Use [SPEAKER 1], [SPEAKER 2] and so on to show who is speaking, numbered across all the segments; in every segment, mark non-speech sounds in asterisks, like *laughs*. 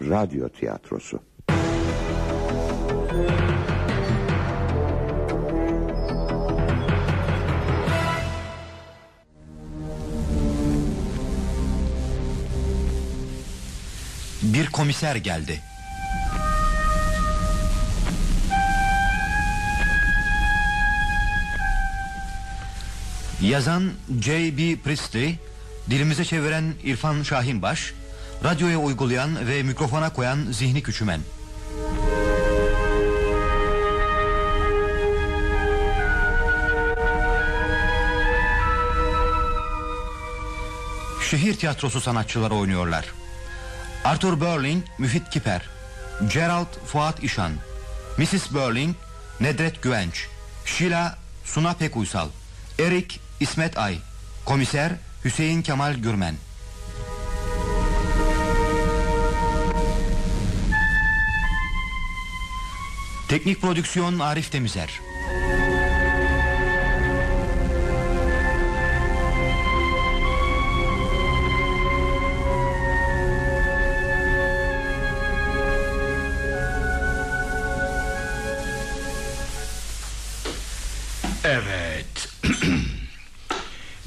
[SPEAKER 1] radyo tiyatrosu.
[SPEAKER 2] Bir komiser geldi. Yazan J.B. Priestley, dilimize çeviren İrfan Şahinbaş, radyoya uygulayan ve mikrofona koyan Zihni Küçümen. Şehir tiyatrosu sanatçıları oynuyorlar. Arthur Burling, Müfit Kiper, Gerald Fuat İşan, Mrs. Burling, Nedret Güvenç, Sheila Suna Pekuysal, Erik İsmet Ay, Komiser Hüseyin Kemal Gürmen. Teknik prodüksiyon Arif Temizer.
[SPEAKER 3] Evet. *clears throat*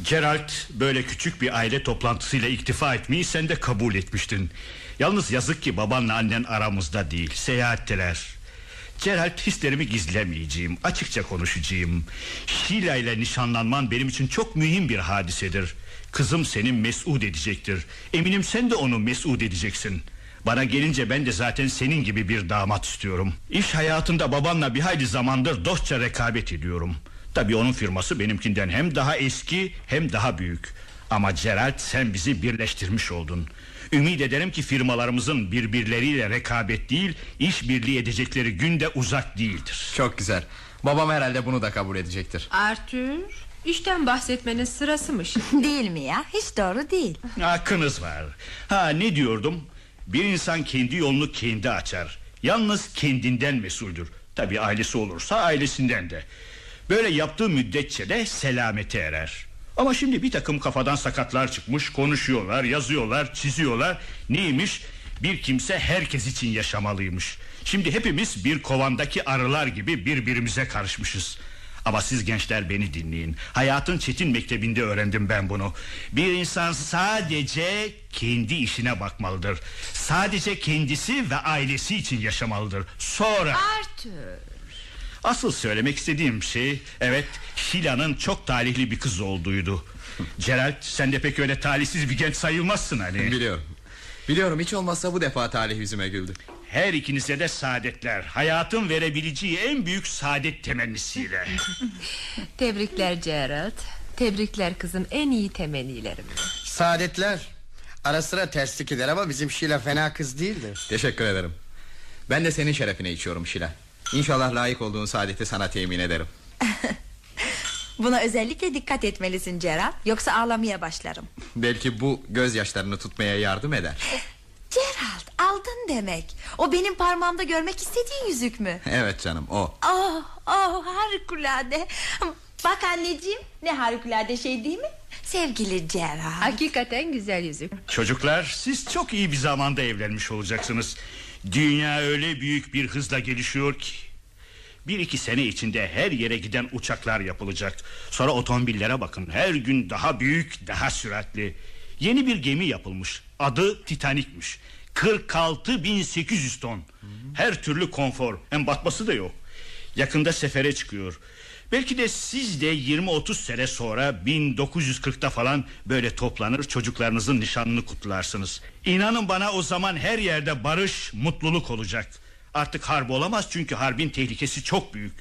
[SPEAKER 3] Gerald böyle küçük bir aile toplantısıyla iktifa etmeyi sen de kabul etmiştin. Yalnız yazık ki babanla annen aramızda değil, seyahatteler. Gerald hislerimi gizlemeyeceğim, açıkça konuşacağım. Sheila ile nişanlanman benim için çok mühim bir hadisedir. Kızım seni mesut edecektir. Eminim sen de onu mesut edeceksin. Bana gelince ben de zaten senin gibi bir damat istiyorum. İş hayatında babanla bir hayli zamandır dostça rekabet ediyorum. Tabii onun firması benimkinden hem daha eski hem daha büyük. Ama Gerald sen bizi birleştirmiş oldun. Ümit ederim ki firmalarımızın birbirleriyle rekabet değil, işbirliği edecekleri günde uzak değildir.
[SPEAKER 4] Çok güzel. Babam herhalde bunu da kabul edecektir.
[SPEAKER 5] Arthur, işten bahsetmenin sırası mı şimdi? *laughs*
[SPEAKER 6] Değil mi ya? Hiç doğru değil.
[SPEAKER 3] Hakkınız var. Ha ne diyordum? Bir insan kendi yolunu kendi açar. Yalnız kendinden mesuldür. Tabii ailesi olursa ailesinden de. Böyle yaptığı müddetçe de selamete erer. Ama şimdi bir takım kafadan sakatlar çıkmış Konuşuyorlar, yazıyorlar, çiziyorlar. Neymiş? Bir kimse herkes için yaşamalıymış. Şimdi hepimiz bir kovandaki arılar gibi birbirimize karışmışız. Ama siz gençler beni dinleyin. Hayatın çetin mektebinde öğrendim ben bunu. Bir insan sadece kendi işine bakmalıdır. Sadece kendisi ve ailesi için yaşamalıdır. Sonra
[SPEAKER 5] Arthur
[SPEAKER 3] Asıl söylemek istediğim şey Evet Şila'nın çok talihli bir kız olduğuydu Gerald sen de pek öyle talihsiz bir genç sayılmazsın hani
[SPEAKER 4] Biliyorum. Biliyorum hiç olmazsa bu defa talih yüzüme güldü.
[SPEAKER 3] Her ikinize de saadetler Hayatın verebileceği en büyük saadet temennisiyle *laughs*
[SPEAKER 5] Tebrikler Gerald Tebrikler kızım en iyi temennilerim
[SPEAKER 7] Saadetler Ara sıra terslik eder ama bizim Şila fena kız değildir
[SPEAKER 4] Teşekkür ederim. Ben de senin şerefine içiyorum Şila. İnşallah layık olduğun saadeti sana temin ederim. *laughs*
[SPEAKER 6] Buna özellikle dikkat etmelisin Gerard Yoksa ağlamaya başlarım.
[SPEAKER 4] Belki bu gözyaşlarını tutmaya yardım eder. *laughs*
[SPEAKER 6] Gerald aldın demek. O benim parmağımda görmek istediğin yüzük mü? *laughs*
[SPEAKER 4] Evet canım o.
[SPEAKER 6] Oh, oh harikulade. Bak anneciğim ne harikulade şey değil mi? Sevgili Gerard
[SPEAKER 5] Hakikaten güzel yüzük.
[SPEAKER 3] Çocuklar siz çok iyi bir zamanda evlenmiş olacaksınız Dünya öyle büyük bir hızla gelişiyor ki. Bir iki sene içinde her yere giden uçaklar yapılacak. Sonra otomobillere bakın Her gün daha büyük daha süratli. Yeni bir gemi yapılmış Adı Titanik'miş. 46.800 ton. Her türlü konfor Hem batması da yok. Yakında sefere çıkıyor Belki de siz de 20-30 sene sonra 1940'ta falan böyle toplanır çocuklarınızın nişanını kutlarsınız. İnanın bana o zaman her yerde barış, mutluluk olacak. Artık harp olamaz çünkü harbin tehlikesi çok büyük.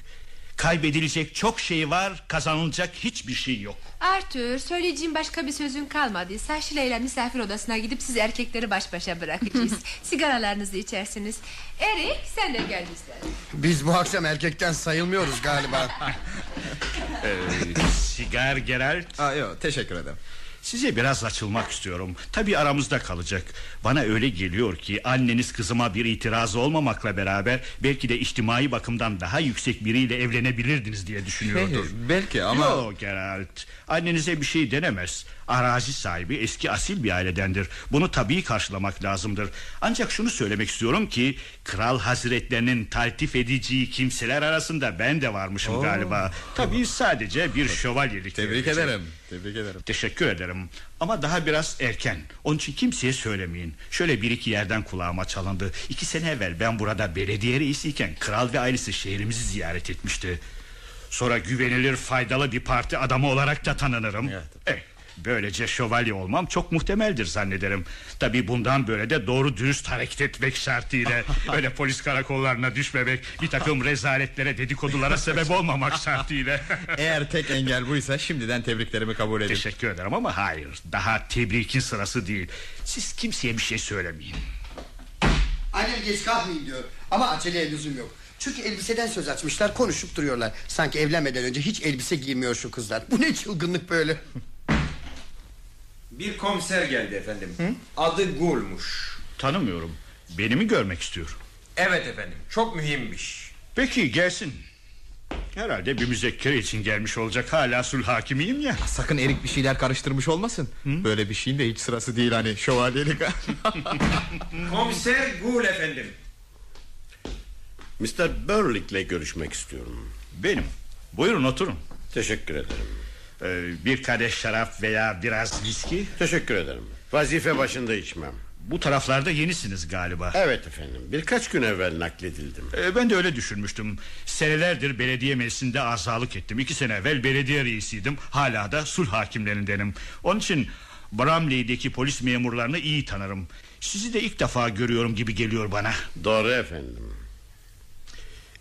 [SPEAKER 3] Kaybedilecek çok şey var, kazanılacak hiçbir şey yok.
[SPEAKER 5] Arthur söyleyeceğim başka bir sözün kalmadıysa Şile ile misafir odasına gidip siz erkekleri baş başa bırakacağız. *laughs* Sigaralarınızı içersiniz. Erik sen de gel bizden.
[SPEAKER 7] Biz bu akşam erkekten sayılmıyoruz galiba. *laughs*
[SPEAKER 3] Ee, sigar Geralt.
[SPEAKER 4] Aa, yok, teşekkür ederim.
[SPEAKER 3] Size biraz açılmak istiyorum. Tabi aramızda kalacak. Bana öyle geliyor ki anneniz kızıma bir itirazı olmamakla beraber Belki de içtimai bakımdan daha yüksek biriyle evlenebilirdiniz diye düşünüyordur
[SPEAKER 4] Hey, belki ama...
[SPEAKER 3] Yok Geralt. Annenize bir şey denemez Arazi sahibi eski asil bir ailedendir. Bunu tabii karşılamak lazımdır. Ancak şunu söylemek istiyorum ki kral hazretlerinin taltif edeceği kimseler arasında ben de varmışım galiba. Tabii sadece bir şövalyelik.
[SPEAKER 4] Tebrik
[SPEAKER 3] derece.
[SPEAKER 4] ederim. Tebrik ederim.
[SPEAKER 3] Teşekkür ederim ama daha biraz erken Onun için kimseye söylemeyin Şöyle bir iki yerden kulağıma çalındı İki sene evvel ben burada belediye reisiyken Kral ve ailesi şehrimizi ziyaret etmişti Sonra güvenilir faydalı bir parti adamı olarak da tanınırım eh, Böylece şövalye olmam çok muhtemeldir zannederim Tabi bundan böyle de doğru dürüst hareket etmek şartıyla *laughs* Öyle polis karakollarına düşmemek Bir takım rezaletlere dedikodulara sebep olmamak şartıyla *laughs*
[SPEAKER 4] Eğer tek engel buysa şimdiden tebriklerimi kabul edin.
[SPEAKER 3] Teşekkür ederim ama hayır Daha tebrikin sırası değil Siz kimseye bir şey söylemeyin
[SPEAKER 7] Annem geç kalkmayın diyor. Ama aceleye lüzum yok. Çünkü elbiseden söz açmışlar konuşup duruyorlar. Sanki evlenmeden önce hiç elbise giymiyor şu kızlar. Bu ne çılgınlık böyle. *laughs*
[SPEAKER 1] Bir komiser geldi efendim. Adı Gul'muş.
[SPEAKER 3] Tanımıyorum Beni mi görmek istiyor
[SPEAKER 1] Evet efendim. Çok mühimmiş.
[SPEAKER 3] Peki gelsin Herhalde bir müzekkere için gelmiş olacak Hala sulh hakimiyim ya
[SPEAKER 4] Sakın Erik bir şeyler karıştırmış olmasın. Böyle bir şeyin de hiç sırası değil hani şövalyelik. *laughs*
[SPEAKER 1] Komiser Gul efendim.
[SPEAKER 8] Mr. Burlick'le görüşmek istiyorum.
[SPEAKER 3] Benim Buyurun oturun
[SPEAKER 8] Teşekkür ederim.
[SPEAKER 3] Ee, Bir kadeh şarap veya biraz viski
[SPEAKER 8] Teşekkür ederim. Vazife başında içmem.
[SPEAKER 3] Bu taraflarda yenisiniz galiba
[SPEAKER 8] Evet efendim. Birkaç gün evvel nakledildim.
[SPEAKER 3] Ee, Ben de öyle düşünmüştüm Senelerdir belediye meclisinde azalık ettim İki sene evvel belediye reisiydim Hala da sulh hakimlerindenim Onun için Bramley'deki polis memurlarını iyi tanırım Sizi de ilk defa görüyorum gibi geliyor bana
[SPEAKER 8] Doğru efendim.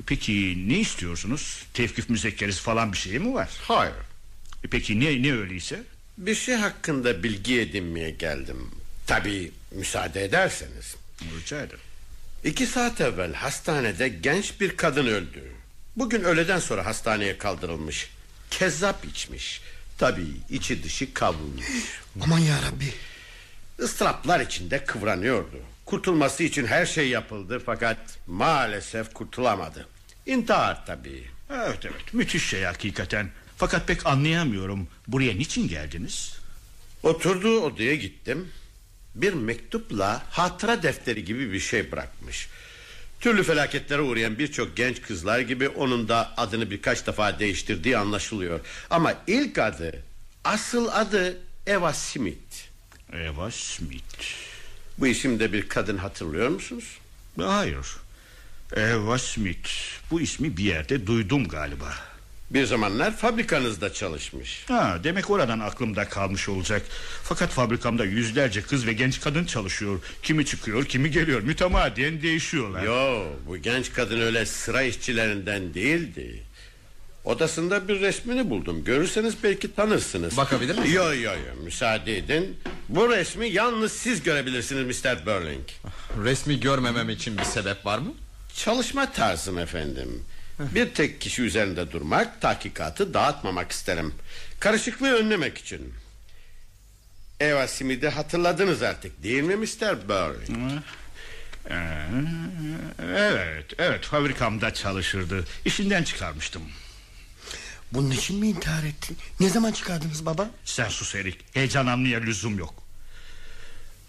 [SPEAKER 3] Peki ne istiyorsunuz? Tevkif müzekkeresi falan bir şey mi var?
[SPEAKER 8] Hayır.
[SPEAKER 3] Peki ne, ne öyleyse?
[SPEAKER 8] Bir şey hakkında bilgi edinmeye geldim. Tabii müsaade ederseniz.
[SPEAKER 3] Rica ederim
[SPEAKER 8] İki saat evvel hastanede genç bir kadın öldü. Bugün öğleden sonra hastaneye kaldırılmış. Kezzap içmiş. Tabii içi dışı kavrulmuş. *gasps*
[SPEAKER 7] Aman ya Rabbi.
[SPEAKER 8] Istraplar içinde kıvranıyordu. Kurtulması için her şey yapıldı fakat maalesef kurtulamadı. İntihar tabii.
[SPEAKER 3] Evet evet müthiş şey hakikaten Fakat pek anlayamıyorum Buraya niçin geldiniz?
[SPEAKER 8] Oturduğu odaya gittim. Bir mektupla hatıra defteri gibi bir şey bırakmış. Türlü felaketlere uğrayan birçok genç kızlar gibi onun da adını birkaç defa değiştirdiği anlaşılıyor. Ama ilk adı, asıl adı Eva Smith.
[SPEAKER 3] Eva Smith
[SPEAKER 8] Bu isimde bir kadın hatırlıyor musunuz?
[SPEAKER 3] Hayır Eva Smith Bu ismi bir yerde duydum galiba
[SPEAKER 8] Bir zamanlar fabrikanızda çalışmış.
[SPEAKER 3] Ha, demek oradan aklımda kalmış olacak Fakat fabrikamda yüzlerce kız ve genç kadın çalışıyor Kimi çıkıyor kimi geliyor Mütemadiyen değişiyorlar
[SPEAKER 8] Yo, bu genç kadın öyle sıra işçilerinden değildi. Odasında bir resmini buldum. Görürseniz belki tanırsınız.
[SPEAKER 4] Bakabilir miyim?
[SPEAKER 8] Yo yo yo müsaade edin. Bu resmi yalnız siz görebilirsiniz Mr. Burling.
[SPEAKER 4] Resmi görmemem için bir sebep var mı?
[SPEAKER 8] Çalışma tarzım efendim. Bir tek kişi üzerinde durmak, tahkikatı dağıtmamak isterim. Karışıklığı önlemek için. Eva Smith'i hatırladınız artık değil mi Mr. Burling?
[SPEAKER 3] Ee, Evet evet fabrikamda çalışırdı İşinden çıkarmıştım
[SPEAKER 7] Bunun için mi intihar ettin? Ne zaman çıkardınız baba?
[SPEAKER 3] Sen sus Erik Heyecanlanmaya lüzum yok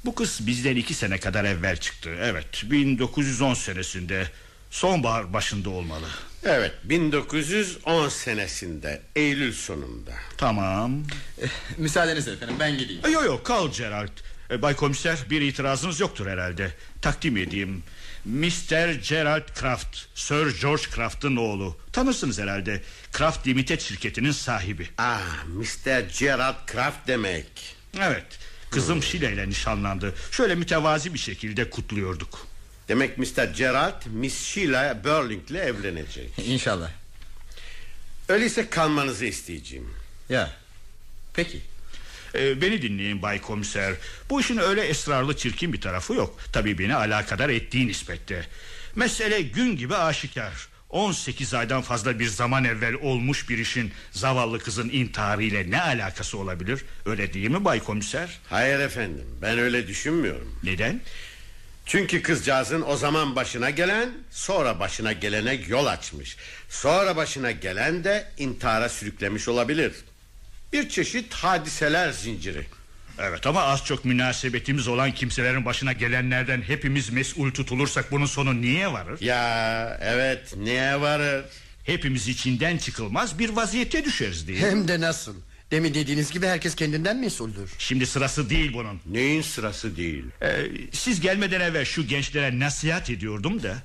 [SPEAKER 3] Bu kız bizden iki sene kadar evvel çıktı Evet 1910 senesinde Sonbahar başında olmalı
[SPEAKER 8] Evet 1910 senesinde Eylül sonunda.
[SPEAKER 3] Tamam
[SPEAKER 4] Müsaadenizle efendim ben gideyim.
[SPEAKER 3] Yok yok kal Gerald E, Bay komiser bir itirazınız yoktur herhalde Takdim edeyim Mr. Gerald Kraft Sir George Kraft'ın oğlu Tanırsınız herhalde Kraft Limited şirketinin sahibi
[SPEAKER 8] Ah Mr. Gerald Kraft demek.
[SPEAKER 3] Evet Kızım Şile ile nişanlandı Şöyle mütevazi bir şekilde kutluyorduk
[SPEAKER 8] Demek Mr. Gerald Miss Sheila Burling ile evlenecek.
[SPEAKER 4] İnşallah.
[SPEAKER 8] Öyleyse kalmanızı isteyeceğim.
[SPEAKER 4] Ya. Peki.
[SPEAKER 3] Ee, beni dinleyin Bay Komiser Bu işin öyle esrarlı çirkin bir tarafı yok Tabii beni alakadar ettiği nispette Mesele gün gibi aşikar 18 aydan fazla bir zaman evvel olmuş bir işin Zavallı kızın intiharıyla ne alakası olabilir Öyle değil mi Bay Komiser
[SPEAKER 8] Hayır efendim ben öyle düşünmüyorum.
[SPEAKER 3] Neden
[SPEAKER 8] Çünkü kızcağızın o zaman başına gelen sonra başına gelene yol açmış. Sonra başına gelen de intihara sürüklemiş olabilir. Bir çeşit hadiseler zinciri.
[SPEAKER 3] Evet ama az çok münasebetimiz olan kimselerin başına gelenlerden hepimiz mesul tutulursak bunun sonu niye varır?
[SPEAKER 8] Ya evet niye varır?
[SPEAKER 3] Hepimiz içinden çıkılmaz bir vaziyete düşeriz diye.
[SPEAKER 7] Hem de nasıl? Demin dediğiniz gibi herkes kendinden mesuldür.
[SPEAKER 3] Şimdi sırası değil bunun.
[SPEAKER 8] Neyin sırası değil?
[SPEAKER 3] Ee, siz gelmeden evvel şu gençlere nasihat ediyordum da.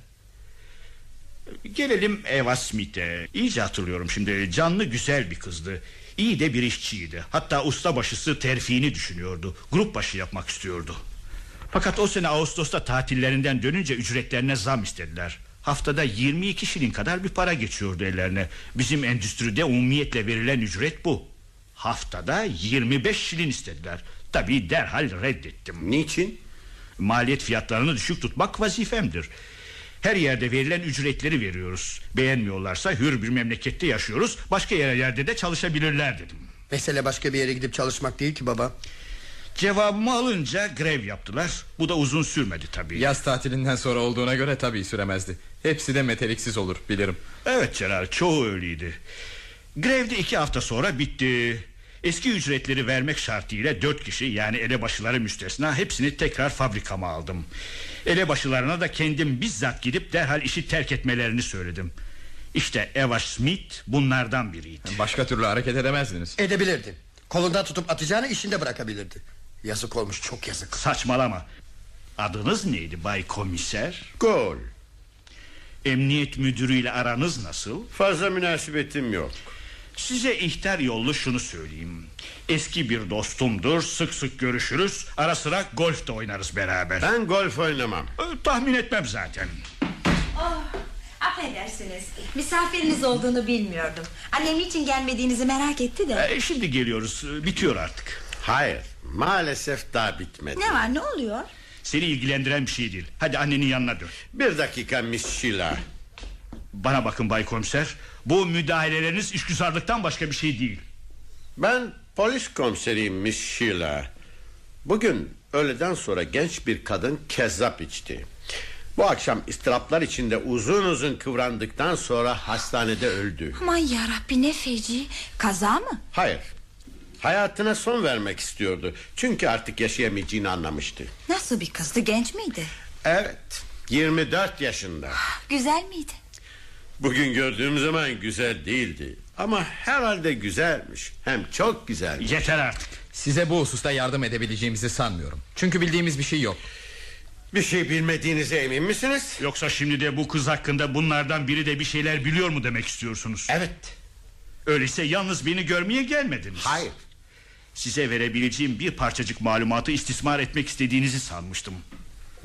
[SPEAKER 3] Gelelim Eva Smith'e. İyice hatırlıyorum şimdi. Canlı güzel bir kızdı. İyi de bir işçiydi. Hatta ustabaşısı terfini düşünüyordu. Grup başı yapmak istiyordu. Fakat o sene Ağustos'ta tatillerinden dönünce ücretlerine zam istediler. Haftada 22 şilin kadar bir para geçiyordu ellerine. Bizim endüstride umumiyetle verilen ücret bu. Haftada 25 şilin istediler. Tabii derhal reddettim.
[SPEAKER 8] Niçin?
[SPEAKER 3] Maliyet fiyatlarını düşük tutmak vazifemdir. Her yerde verilen ücretleri veriyoruz. Beğenmiyorlarsa hür bir memlekette yaşıyoruz. Başka yerlerde de çalışabilirler dedim.
[SPEAKER 7] Mesele başka bir yere gidip çalışmak değil ki baba.
[SPEAKER 3] Cevabımı alınca grev yaptılar. Bu da uzun sürmedi tabii.
[SPEAKER 4] Yaz tatilinden sonra olduğuna göre tabii süremezdi. Hepsi de meteliksiz olur bilirim.
[SPEAKER 3] Evet Celal çoğu öyleydi. Grevde iki hafta sonra bitti. Eski ücretleri vermek şartıyla dört kişi yani elebaşıları müstesna hepsini tekrar fabrikama aldım. Elebaşılarına da kendim bizzat gidip derhal işi terk etmelerini söyledim. İşte Eva Smith bunlardan biriydi.
[SPEAKER 4] Başka türlü hareket edemezdiniz.
[SPEAKER 7] Edebilirdi. Kolundan tutup atacağını işinde bırakabilirdi. Yazık olmuş çok yazık.
[SPEAKER 3] Saçmalama. Adınız neydi Bay Komiser?
[SPEAKER 8] Gol.
[SPEAKER 3] Emniyet müdürüyle aranız nasıl?
[SPEAKER 8] Fazla münasebetim yok.
[SPEAKER 3] Size ihtar yollu şunu söyleyeyim. Eski bir dostumdur. Sık sık görüşürüz. Ara sıra golf de oynarız beraber.
[SPEAKER 8] Ben golf oynamam.
[SPEAKER 3] Tahmin etmem zaten.
[SPEAKER 6] Oh, affedersiniz. Misafiriniz olduğunu bilmiyordum. Annem için gelmediğinizi merak etti de.
[SPEAKER 3] Ee, şimdi geliyoruz. Ee, Bitiyor artık.
[SPEAKER 8] Hayır maalesef daha bitmedi.
[SPEAKER 6] Ne var ne oluyor?
[SPEAKER 3] Seni ilgilendiren bir şey değil. Hadi annenin yanına dön.
[SPEAKER 8] Bir dakika Miss Sheila.
[SPEAKER 3] Bana bakın Bay Komiser. Bu müdahaleleriniz işgüzarlıktan başka bir şey değil.
[SPEAKER 8] Ben polis komiseriyim Miss Sheila. Bugün öğleden sonra genç bir kadın kezzap içti. Bu akşam istiraplar içinde uzun uzun kıvrandıktan sonra hastanede öldü.
[SPEAKER 6] Aman yarabbi ne feci. Kaza mı?
[SPEAKER 8] Hayır. Hayatına son vermek istiyordu. Çünkü artık yaşayamayacağını anlamıştı.
[SPEAKER 6] Nasıl bir kızdı genç miydi?
[SPEAKER 8] Evet. 24 yaşında.
[SPEAKER 6] Güzel miydi?
[SPEAKER 8] Bugün gördüğüm zaman güzel değildi. Ama herhalde güzelmiş. Hem çok güzel.
[SPEAKER 3] Yeter artık.
[SPEAKER 4] Size bu hususta yardım edebileceğimizi sanmıyorum. Çünkü bildiğimiz bir şey yok.
[SPEAKER 8] Bir şey bilmediğinize emin misiniz?
[SPEAKER 3] Yoksa şimdi de bu kız hakkında bunlardan biri de bir şeyler biliyor mu demek istiyorsunuz?
[SPEAKER 8] Evet.
[SPEAKER 3] Öyleyse yalnız beni görmeye gelmediniz.
[SPEAKER 8] Hayır.
[SPEAKER 3] Size verebileceğim bir parçacık malumatı istismar etmek istediğinizi sanmıştım.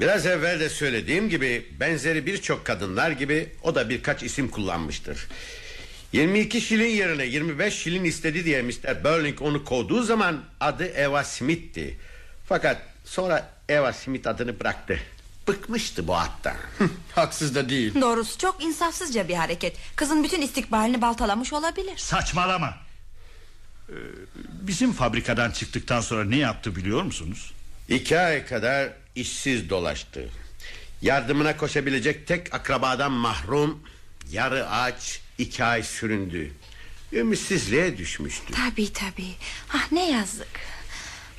[SPEAKER 8] Biraz evvel de söylediğim gibi benzeri birçok kadınlar gibi o da birkaç isim kullanmıştır. 22 şilin yerine 25 şilin istedi diye Mr. Burling onu kovduğu zaman adı Eva Smith'ti. Fakat sonra Eva Smith adını bıraktı. Bıkmıştı bu hatta.
[SPEAKER 7] Haksız da değil.
[SPEAKER 6] Doğrusu çok insafsızca bir hareket. Kızın bütün istikbalini baltalamış olabilir.
[SPEAKER 3] Saçmalama. Ee, bizim fabrikadan çıktıktan sonra ne yaptı biliyor musunuz?
[SPEAKER 8] İki ay kadar işsiz dolaştı. Yardımına koşabilecek tek akrabadan mahrum, yarı aç, iki ay süründü. Ümitsizliğe düşmüştü.
[SPEAKER 6] Tabii tabii. Ah ne yazık.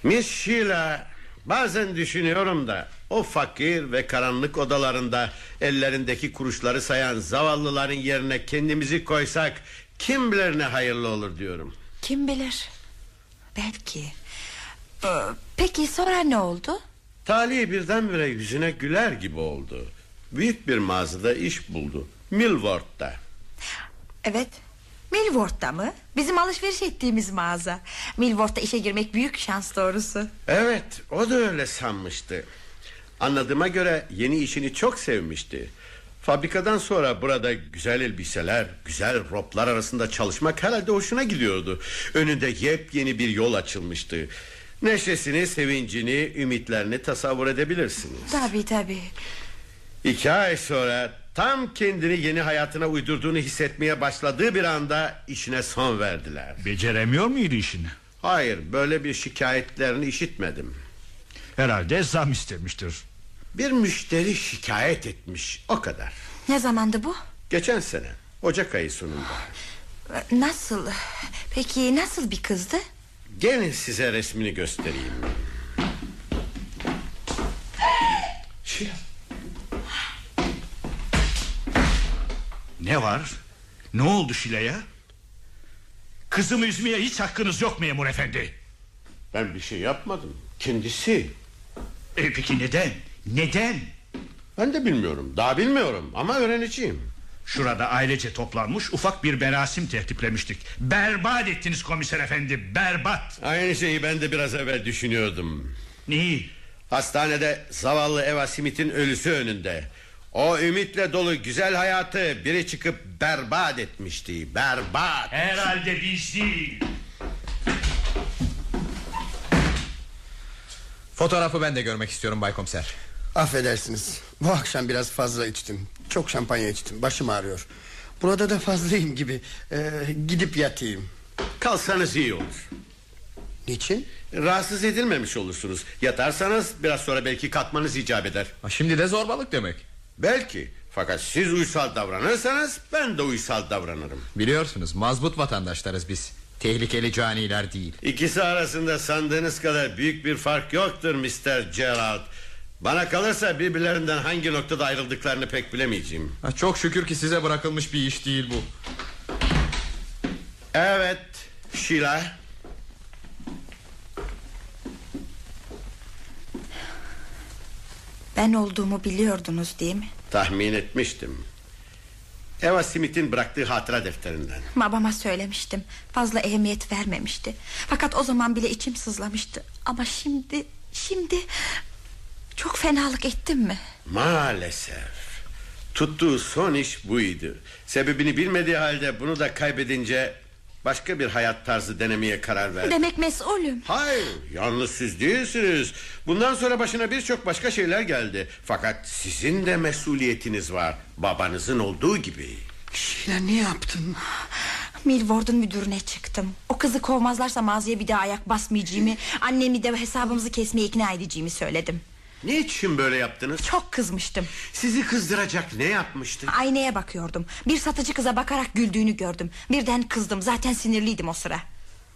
[SPEAKER 8] Miss Sheila bazen düşünüyorum da o fakir ve karanlık odalarında ellerindeki kuruşları sayan zavallıların yerine kendimizi koysak kim bilir ne hayırlı olur diyorum.
[SPEAKER 6] Kim bilir? Belki. Ee, peki sonra ne oldu?
[SPEAKER 8] Talih birdenbire yüzüne güler gibi oldu. Büyük bir mağazada iş buldu. Milward'da.
[SPEAKER 6] Evet. Millward'da mı? Bizim alışveriş ettiğimiz mağaza. Millward'da işe girmek büyük şans doğrusu.
[SPEAKER 8] Evet o da öyle sanmıştı. Anladığıma göre yeni işini çok sevmişti. Fabrikadan sonra burada güzel elbiseler, güzel roplar arasında çalışmak herhalde hoşuna gidiyordu. Önünde yepyeni bir yol açılmıştı. Neşesini, sevincini, ümitlerini tasavvur edebilirsiniz.
[SPEAKER 6] Tabii tabii.
[SPEAKER 8] İki ay sonra tam kendini yeni hayatına uydurduğunu hissetmeye başladığı bir anda işine son verdiler.
[SPEAKER 3] Beceremiyor muydu işini?
[SPEAKER 8] Hayır böyle bir şikayetlerini işitmedim.
[SPEAKER 3] Herhalde zam istemiştir.
[SPEAKER 8] Bir müşteri şikayet etmiş o kadar.
[SPEAKER 6] Ne zamandı bu?
[SPEAKER 8] Geçen sene Ocak ayı sonunda.
[SPEAKER 6] Nasıl? Peki nasıl bir kızdı?
[SPEAKER 8] Gelin size resmini göstereyim.
[SPEAKER 3] Şila. Ne var? Ne oldu Şila'ya? Kızımı üzmeye hiç hakkınız yok memur efendi.
[SPEAKER 8] Ben bir şey yapmadım. Kendisi.
[SPEAKER 3] E peki neden? Neden?
[SPEAKER 8] Ben de bilmiyorum. Daha bilmiyorum ama öğreneceğim.
[SPEAKER 3] Şurada ailece toplanmış ufak bir merasim tertiplemiştik. Berbat ettiniz komiser efendi, berbat.
[SPEAKER 8] Aynı şeyi ben de biraz evvel düşünüyordum.
[SPEAKER 3] Neyi?
[SPEAKER 8] Hastanede zavallı Eva Smith'in ölüsü önünde. O ümitle dolu güzel hayatı biri çıkıp berbat etmişti. Berbat.
[SPEAKER 3] Herhalde biz değil.
[SPEAKER 4] Fotoğrafı ben de görmek istiyorum Bay Komiser.
[SPEAKER 7] Affedersiniz. Bu akşam biraz fazla içtim. Çok şampanya içtim. Başım ağrıyor. Burada da fazlayım gibi. Ee, gidip yatayım.
[SPEAKER 8] Kalsanız iyi olur.
[SPEAKER 7] Niçin?
[SPEAKER 8] Rahatsız edilmemiş olursunuz. Yatarsanız biraz sonra belki kalkmanız icap eder.
[SPEAKER 4] Ha, Şimdi de zorbalık demek.
[SPEAKER 8] Belki. Fakat siz uysal davranırsanız ben de uysal davranırım.
[SPEAKER 4] Biliyorsunuz mazbut vatandaşlarız biz. Tehlikeli caniler değil.
[SPEAKER 8] İkisi arasında sandığınız kadar büyük bir fark yoktur Mr. Gerald. Bana kalırsa birbirlerinden hangi noktada ayrıldıklarını pek bilemeyeceğim.
[SPEAKER 4] Ha, çok şükür ki size bırakılmış bir iş değil bu.
[SPEAKER 8] Evet, Sheila.
[SPEAKER 6] Ben olduğumu biliyordunuz değil mi?
[SPEAKER 8] Tahmin etmiştim. Eva Smith'in bıraktığı hatıra defterinden.
[SPEAKER 6] Babama söylemiştim. Fazla ehemmiyet vermemişti. Fakat o zaman bile içim sızlamıştı. Ama şimdi, şimdi... Çok fenalık ettim mi?
[SPEAKER 8] Maalesef. Tuttuğu son iş buydu. Sebebini bilmediği halde bunu da kaybedince başka bir hayat tarzı denemeye karar verdi.
[SPEAKER 6] Demek mesulüm.
[SPEAKER 8] Hayır, yalnız siz değilsiniz. Bundan sonra başına birçok başka şeyler geldi. Fakat sizin de mesuliyetiniz var. Babanızın olduğu gibi.
[SPEAKER 7] Şila ne yaptın?
[SPEAKER 6] Milward'un müdürüne çıktım. O kızı kovmazlarsa mağazaya bir daha ayak basmayacağımı... ...annemi de hesabımızı kesmeye ikna edeceğimi söyledim.
[SPEAKER 8] Niçin böyle yaptınız?
[SPEAKER 6] Çok kızmıştım.
[SPEAKER 8] Sizi kızdıracak ne yapmıştı?
[SPEAKER 6] Aynaya bakıyordum. Bir satıcı kıza bakarak güldüğünü gördüm. Birden kızdım. Zaten sinirliydim o sıra.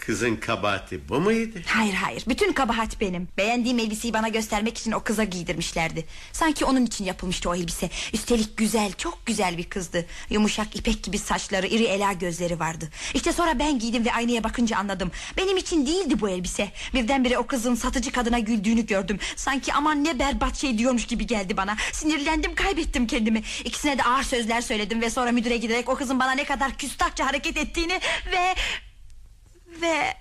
[SPEAKER 8] Kızın kabahati bu muydu?
[SPEAKER 6] Hayır hayır. Bütün kabahat benim. Beğendiğim elbiseyi bana göstermek için o kıza giydirmişlerdi. Sanki onun için yapılmıştı o elbise. Üstelik güzel, çok güzel bir kızdı. Yumuşak ipek gibi saçları, iri ela gözleri vardı. İşte sonra ben giydim ve aynaya bakınca anladım. Benim için değildi bu elbise. Birdenbire o kızın satıcı kadına güldüğünü gördüm. Sanki aman ne berbat şey diyormuş gibi geldi bana. Sinirlendim, kaybettim kendimi. İkisine de ağır sözler söyledim ve sonra müdüre giderek o kızın bana ne kadar küstahça hareket ettiğini ve ve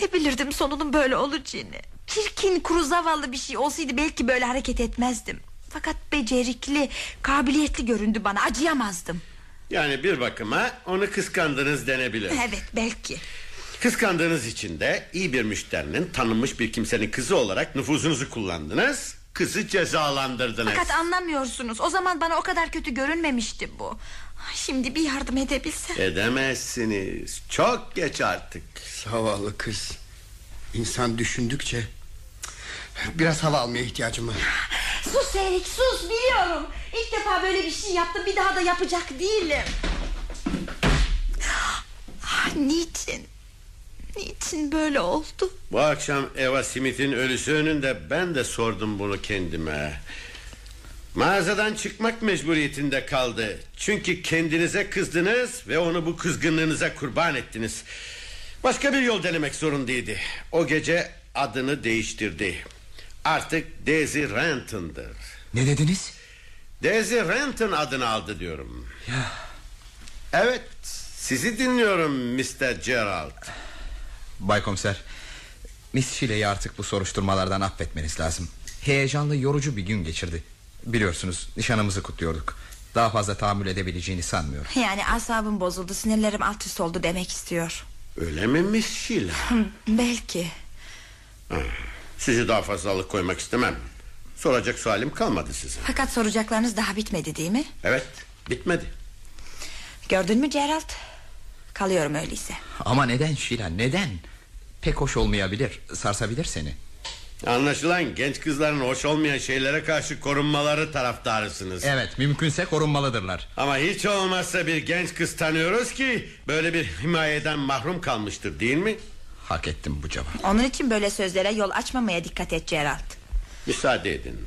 [SPEAKER 6] ne bilirdim sonunun böyle olacağını. Çirkin, kuru zavallı bir şey olsaydı belki böyle hareket etmezdim. Fakat becerikli, kabiliyetli göründü bana. Acıyamazdım.
[SPEAKER 8] Yani bir bakıma onu kıskandınız denebilir.
[SPEAKER 6] Evet, belki.
[SPEAKER 8] Kıskandığınız için de iyi bir müşterinin tanınmış bir kimsenin kızı olarak nüfuzunuzu kullandınız. Kızı cezalandırdınız.
[SPEAKER 6] Fakat anlamıyorsunuz. O zaman bana o kadar kötü görünmemişti bu. Şimdi bir yardım edebilsem.
[SPEAKER 8] Edemezsiniz. Çok geç artık.
[SPEAKER 7] Zavallı kız. İnsan düşündükçe... Biraz hava almaya ihtiyacım var.
[SPEAKER 6] Sus Erik sus biliyorum. İlk defa böyle bir şey yaptım. Bir daha da yapacak değilim. Ah, niçin? Niçin böyle oldu?
[SPEAKER 8] Bu akşam Eva Smith'in ölüsü önünde ben de sordum bunu kendime. Mağazadan çıkmak mecburiyetinde kaldı. Çünkü kendinize kızdınız ve onu bu kızgınlığınıza kurban ettiniz. Başka bir yol denemek zorundaydı. O gece adını değiştirdi. Artık Daisy Renton'dır.
[SPEAKER 4] Ne dediniz?
[SPEAKER 8] Daisy Renton adını aldı diyorum. Evet, sizi dinliyorum Mr. Gerald.
[SPEAKER 4] Bay Komiser Miss Shelley'i artık bu soruşturmalardan affetmeniz lazım Heyecanlı yorucu bir gün geçirdi Biliyorsunuz nişanımızı kutluyorduk Daha fazla tahammül edebileceğini sanmıyorum
[SPEAKER 6] Yani asabım bozuldu sinirlerim alt üst oldu demek istiyor
[SPEAKER 8] Öyle mi Miss Sheila?
[SPEAKER 6] Hı, Belki
[SPEAKER 8] Sizi daha fazla alıkoymak istemem. Soracak sualim kalmadı size.
[SPEAKER 6] Fakat soracaklarınız daha bitmedi değil mi?
[SPEAKER 8] Evet, bitmedi.
[SPEAKER 6] Gördün mü Gerald? Kalıyorum öyleyse
[SPEAKER 4] Ama neden Sheila neden Pek hoş olmayabilir sarsabilir seni
[SPEAKER 8] Anlaşılan genç kızların hoş olmayan şeylere karşı korunmaları taraftarısınız.
[SPEAKER 4] Evet mümkünse korunmalıdırlar
[SPEAKER 8] Ama hiç olmazsa bir genç kız tanıyoruz ki böyle bir himayeden mahrum kalmıştır değil mi?
[SPEAKER 4] Hak ettim bu cevap
[SPEAKER 6] Onun için böyle sözlere yol açmamaya dikkat et Gerald
[SPEAKER 8] Müsaade edin.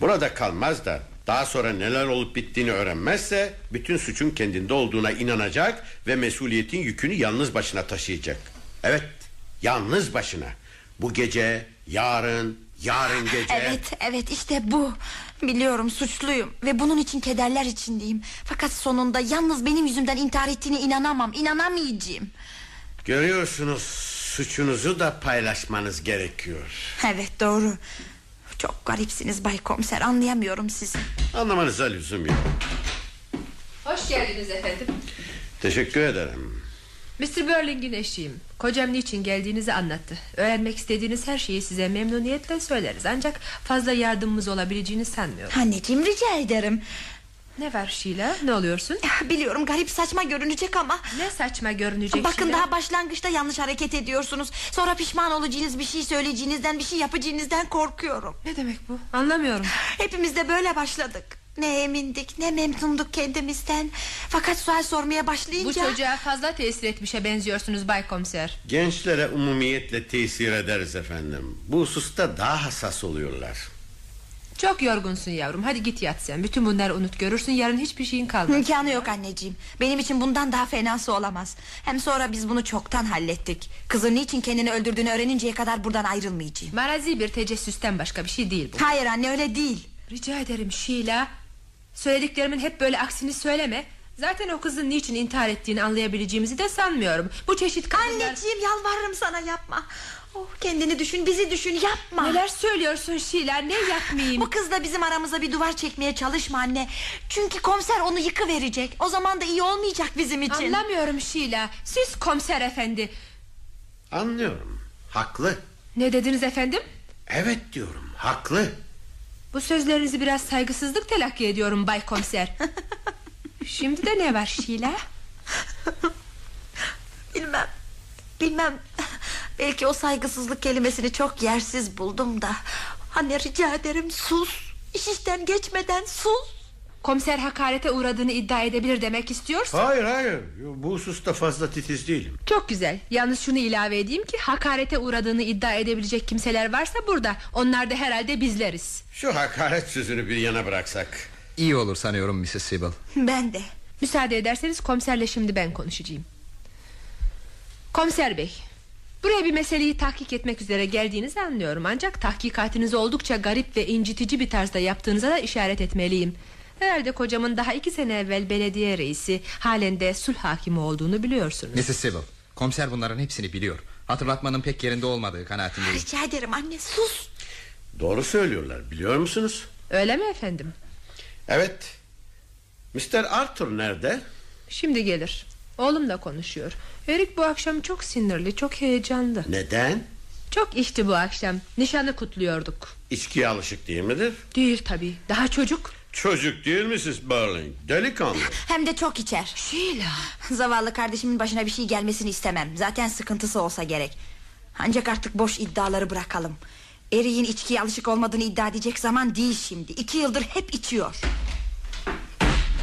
[SPEAKER 8] Burada kalmaz da daha sonra neler olup bittiğini öğrenmezse bütün suçun kendinde olduğuna inanacak ve mesuliyetin yükünü yalnız başına taşıyacak. Evet, yalnız başına. Bu gece, yarın, yarın gece.
[SPEAKER 6] Evet evet işte bu Biliyorum suçluyum ve bunun için kederler içindeyim Fakat sonunda yalnız benim yüzümden intihar ettiğine inanamam inanamayacağım
[SPEAKER 8] Görüyorsunuz suçunuzu da paylaşmanız gerekiyor.
[SPEAKER 6] Evet doğru Çok garipsiniz Bay Komiser anlayamıyorum sizi
[SPEAKER 8] Anlamanıza lüzum yok.
[SPEAKER 5] Hoş geldiniz efendim.
[SPEAKER 8] Teşekkür ederim.
[SPEAKER 5] Mr. Burling'in eşiyim. Kocam niçin geldiğinizi anlattı. Öğrenmek istediğiniz her şeyi size memnuniyetle söyleriz. Ancak fazla yardımımız olabileceğini sanmıyorum.
[SPEAKER 6] Anneciğim rica ederim
[SPEAKER 5] Ne var Sheila? Ne oluyorsun?
[SPEAKER 6] Biliyorum garip saçma görünecek ama
[SPEAKER 5] Ne saçma görünecek
[SPEAKER 6] Bakın
[SPEAKER 5] Sheila?
[SPEAKER 6] daha başlangıçta yanlış hareket ediyorsunuz Sonra pişman olacağınız bir şey söyleyeceğinizden Bir şey yapacağınızdan korkuyorum
[SPEAKER 5] Ne demek bu? Anlamıyorum.
[SPEAKER 6] Hepimiz de böyle başladık Ne emindik ne memnunduk kendimizden Fakat sual sormaya
[SPEAKER 5] Bu
[SPEAKER 6] başlayınca
[SPEAKER 5] çocuğa fazla tesir etmişe benziyorsunuz Bay Komiser.
[SPEAKER 8] Gençlere umumiyetle tesir ederiz efendim. Bu hususta daha hassas oluyorlar.
[SPEAKER 5] Çok yorgunsun yavrum. Hadi git yat sen. Bütün bunları unut. Görürsün yarın hiçbir şeyin kalmaz.
[SPEAKER 6] İmkanı yok anneciğim Benim için bundan daha fenası olamaz Hem sonra biz bunu çoktan hallettik Kızın niçin kendini öldürdüğünü öğreninceye kadar buradan ayrılmayacağım
[SPEAKER 5] Marazi bir tecessüsten başka bir şey değil bu.
[SPEAKER 6] Hayır anne öyle değil
[SPEAKER 5] Rica ederim Sheila. Söylediklerimin hep böyle aksini söyleme. Zaten o kızın niçin intihar ettiğini anlayabileceğimizi de sanmıyorum. Bu çeşit kadınlar...
[SPEAKER 6] Anneciğim yalvarırım sana yapma oh, Kendini düşün bizi düşün yapma
[SPEAKER 5] Neler söylüyorsun Sheila ne yapmayayım
[SPEAKER 6] Bu kızla bizim aramıza bir duvar çekmeye çalışma anne Çünkü komiser onu yıkıverecek O zaman da iyi olmayacak bizim için
[SPEAKER 5] Anlamıyorum Sheila Siz komiser efendi
[SPEAKER 8] Anlıyorum. Haklı.
[SPEAKER 5] Ne dediniz efendim
[SPEAKER 8] Evet diyorum. Haklı.
[SPEAKER 5] Bu sözlerinizi biraz saygısızlık telakki ediyorum Bay Komiser *laughs* Şimdi de ne var Sheila *laughs*
[SPEAKER 6] Bilmem Bilmem. Belki o saygısızlık kelimesini çok yersiz buldum da. Anne rica ederim sus. İş işten geçmeden sus.
[SPEAKER 5] Komiser hakarete uğradığını iddia edebilir demek istiyorsun
[SPEAKER 8] Hayır hayır. Bu hususta fazla titiz değilim.
[SPEAKER 5] Çok güzel. Yalnız şunu ilave edeyim ki Hakarete uğradığını iddia edebilecek kimseler varsa burada. Onlar da herhalde bizleriz.
[SPEAKER 8] Şu hakaret sözünü bir yana bıraksak.
[SPEAKER 4] İyi olur sanıyorum Mrs. Sibyl
[SPEAKER 6] Ben de
[SPEAKER 5] Müsaade ederseniz komiserle şimdi ben konuşacağım. Komiser bey, buraya bir meseleyi tahkik etmek üzere geldiğinizi anlıyorum. Ancak tahkikatinizi oldukça garip ve incitici bir tarzda yaptığınıza da işaret etmeliyim. Herhalde kocamın daha iki sene evvel belediye reisi, halen de sulh hakimi olduğunu biliyorsunuz.
[SPEAKER 4] Mrs. Sibyl Komiser bunların hepsini biliyor Hatırlatmanın pek yerinde olmadığı kanaatindeyim
[SPEAKER 6] Rica ederim anne sus
[SPEAKER 8] Doğru söylüyorlar biliyor musunuz?
[SPEAKER 5] Öyle mi efendim?
[SPEAKER 8] Evet. Mr. Arthur nerede?
[SPEAKER 5] Şimdi gelir. Oğlumla konuşuyor. Erik bu akşam çok sinirli, çok heyecanlı.
[SPEAKER 8] Neden?
[SPEAKER 5] Çok içti bu akşam. Nişanı kutluyorduk.
[SPEAKER 8] İçkiye alışık değil midir?
[SPEAKER 5] Değil tabii. Daha çocuk.
[SPEAKER 8] Çocuk değil Mrs. Burling. Delikanlı.
[SPEAKER 6] Hem de çok içer
[SPEAKER 5] Sheila.
[SPEAKER 6] Zavallı kardeşimin başına bir şey gelmesini istemem Zaten sıkıntısı olsa gerek Ancak artık boş iddiaları bırakalım Erik'in içkiye alışık olmadığını iddia edecek zaman değil şimdi İki yıldır hep içiyor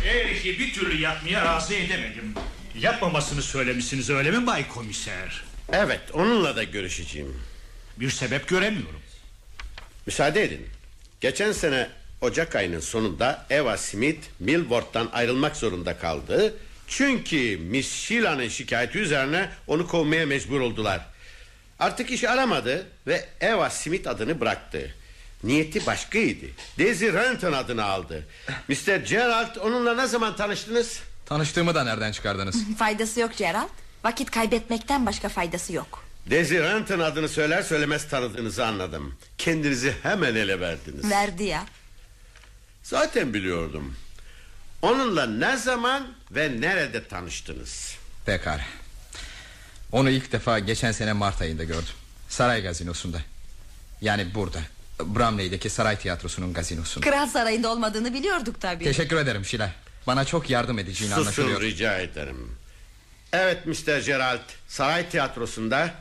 [SPEAKER 3] Erik'i bir türlü yapmaya razı edemedim. Yapmamasını söylemişsiniz öyle mi Bay Komiser?
[SPEAKER 8] Evet onunla da görüşeceğim.
[SPEAKER 3] Bir sebep göremiyorum.
[SPEAKER 8] Müsaade edin. Geçen sene Ocak ayının sonunda Eva Smith Milward'dan ayrılmak zorunda kaldı. Çünkü Miss Sheila'nın şikayeti üzerine onu kovmaya mecbur oldular. Artık iş aramadı ve Eva Smith adını bıraktı. Niyeti başkaydı. Daisy Renton adını aldı. Mr. Gerald onunla ne zaman tanıştınız?
[SPEAKER 4] Tanıştığımı da nereden çıkardınız *laughs*
[SPEAKER 6] Faydası yok Gerald Vakit kaybetmekten başka faydası yok
[SPEAKER 8] Daisy Renton adını söyler söylemez tanıdığınızı anladım. Kendinizi hemen ele verdiniz.
[SPEAKER 6] Verdi ya
[SPEAKER 8] Zaten biliyordum. Onunla ne zaman ve nerede tanıştınız?
[SPEAKER 4] Pekala Onu ilk defa geçen sene Mart ayında gördüm Saray gazinosunda Yani burada Bramley'deki saray tiyatrosunun gazinosunda
[SPEAKER 6] Kral sarayında olmadığını biliyorduk tabii
[SPEAKER 4] Teşekkür ederim Şila Bana çok yardım edeceğini
[SPEAKER 8] Susun
[SPEAKER 4] anlaşılıyor
[SPEAKER 8] rica ederim. Evet Mr. Gerald, saray tiyatrosunda